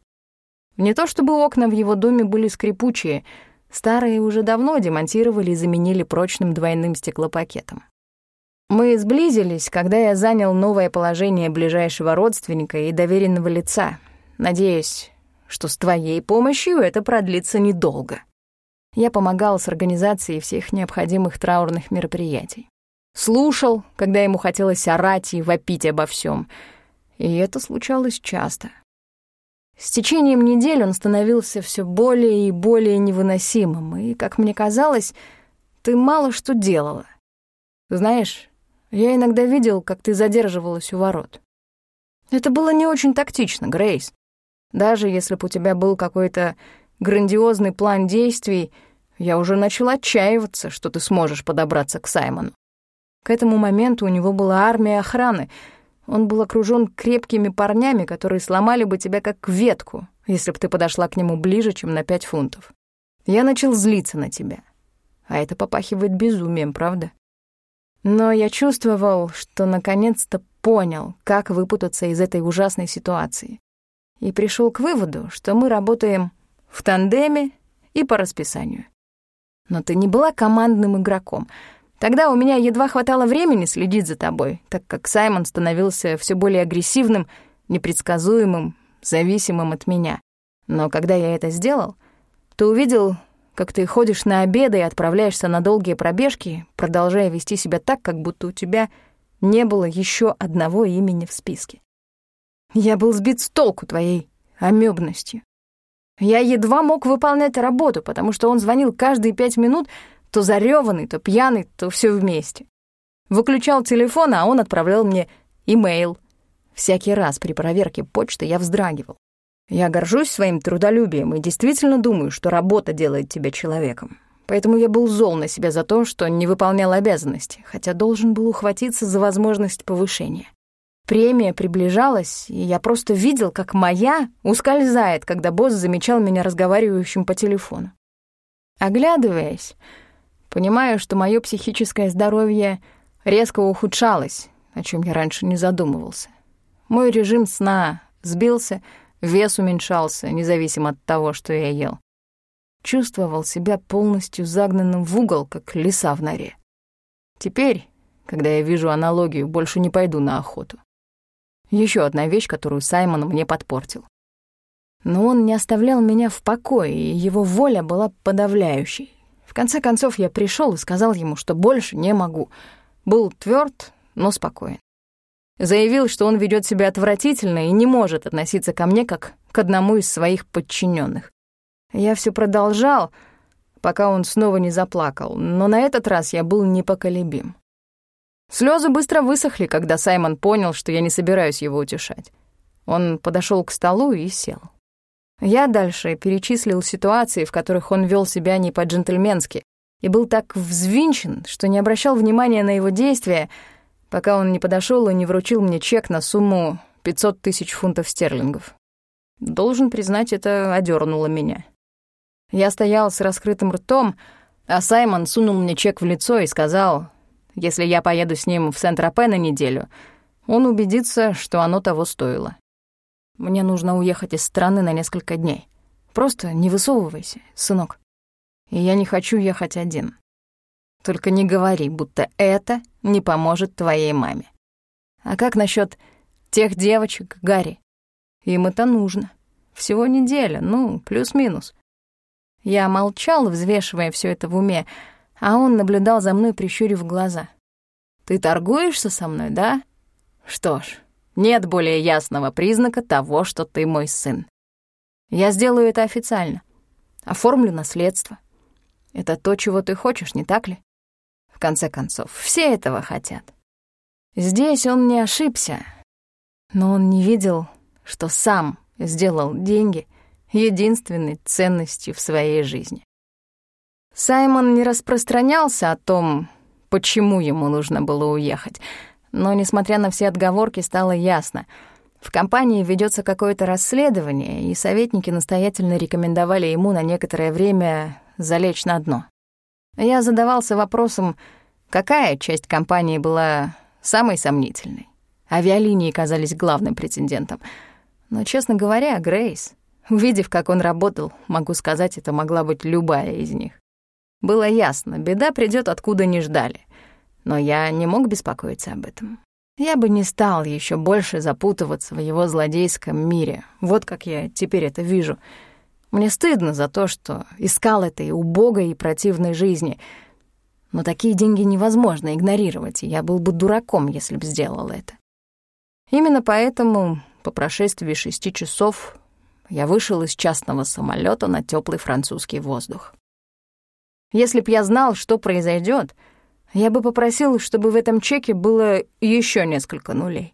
Не то чтобы окна в его доме были скрипучие, старые уже давно демонтировали и заменили прочным двойным стеклопакетом. Мы сблизились, когда я занял новое положение ближайшего родственника и доверенного лица. Надеюсь, что с твоей помощью это продлится недолго. Я помогал с организацией всех необходимых траурных мероприятий. Слушал, когда ему хотелось орать и вопить обо всем, И это случалось часто. С течением недель он становился все более и более невыносимым, и, как мне казалось, ты мало что делала. Знаешь, я иногда видел, как ты задерживалась у ворот. Это было не очень тактично, Грейс. Даже если бы у тебя был какой-то грандиозный план действий, я уже начал отчаиваться, что ты сможешь подобраться к Саймону. К этому моменту у него была армия охраны. Он был окружён крепкими парнями, которые сломали бы тебя как ветку, если бы ты подошла к нему ближе, чем на пять фунтов. Я начал злиться на тебя. А это попахивает безумием, правда? Но я чувствовал, что наконец-то понял, как выпутаться из этой ужасной ситуации. И пришел к выводу, что мы работаем в тандеме и по расписанию. Но ты не была командным игроком. Тогда у меня едва хватало времени следить за тобой, так как Саймон становился все более агрессивным, непредсказуемым, зависимым от меня. Но когда я это сделал, ты увидел как ты ходишь на обеды и отправляешься на долгие пробежки, продолжая вести себя так, как будто у тебя не было еще одного имени в списке. Я был сбит с толку твоей амебностью. Я едва мог выполнять работу, потому что он звонил каждые пять минут, то зарёванный, то пьяный, то все вместе. Выключал телефон, а он отправлял мне имейл. Всякий раз при проверке почты я вздрагивал. Я горжусь своим трудолюбием и действительно думаю, что работа делает тебя человеком. Поэтому я был зол на себя за то, что не выполнял обязанности, хотя должен был ухватиться за возможность повышения. Премия приближалась, и я просто видел, как моя ускользает, когда босс замечал меня разговаривающим по телефону. Оглядываясь, понимаю, что мое психическое здоровье резко ухудшалось, о чем я раньше не задумывался. Мой режим сна сбился — Вес уменьшался, независимо от того, что я ел. Чувствовал себя полностью загнанным в угол, как лиса в норе. Теперь, когда я вижу аналогию, больше не пойду на охоту. Еще одна вещь, которую Саймон мне подпортил. Но он не оставлял меня в покое, и его воля была подавляющей. В конце концов, я пришел и сказал ему, что больше не могу. Был тверд, но спокоен. Заявил, что он ведет себя отвратительно и не может относиться ко мне как к одному из своих подчиненных. Я все продолжал, пока он снова не заплакал, но на этот раз я был непоколебим. Слезы быстро высохли, когда Саймон понял, что я не собираюсь его утешать. Он подошел к столу и сел. Я дальше перечислил ситуации, в которых он вел себя не по-джентльменски, и был так взвинчен, что не обращал внимания на его действия, пока он не подошел и не вручил мне чек на сумму 500 тысяч фунтов стерлингов. Должен признать, это одернуло меня. Я стоял с раскрытым ртом, а Саймон сунул мне чек в лицо и сказал, если я поеду с ним в Сент-Тропе на неделю, он убедится, что оно того стоило. Мне нужно уехать из страны на несколько дней. Просто не высовывайся, сынок. И я не хочу ехать один. Только не говори, будто это не поможет твоей маме. А как насчет тех девочек, Гарри? Им это нужно. Всего неделя, ну, плюс-минус. Я молчал, взвешивая все это в уме, а он наблюдал за мной, прищурив глаза. «Ты торгуешься со мной, да? Что ж, нет более ясного признака того, что ты мой сын. Я сделаю это официально. Оформлю наследство. Это то, чего ты хочешь, не так ли? В конце концов, все этого хотят. Здесь он не ошибся, но он не видел, что сам сделал деньги единственной ценностью в своей жизни. Саймон не распространялся о том, почему ему нужно было уехать, но, несмотря на все отговорки, стало ясно — в компании ведется какое-то расследование, и советники настоятельно рекомендовали ему на некоторое время залечь на дно. Я задавался вопросом, какая часть компании была самой сомнительной. Авиалинии казались главным претендентом. Но, честно говоря, Грейс, увидев, как он работал, могу сказать, это могла быть любая из них. Было ясно, беда придёт откуда не ждали. Но я не мог беспокоиться об этом. Я бы не стал ещё больше запутываться в его злодейском мире. Вот как я теперь это вижу. Мне стыдно за то, что искал этой убогой и противной жизни. Но такие деньги невозможно игнорировать, и я был бы дураком, если бы сделал это. Именно поэтому по прошествии шести часов я вышел из частного самолета на теплый французский воздух. Если б я знал, что произойдет, я бы попросил, чтобы в этом чеке было еще несколько нулей.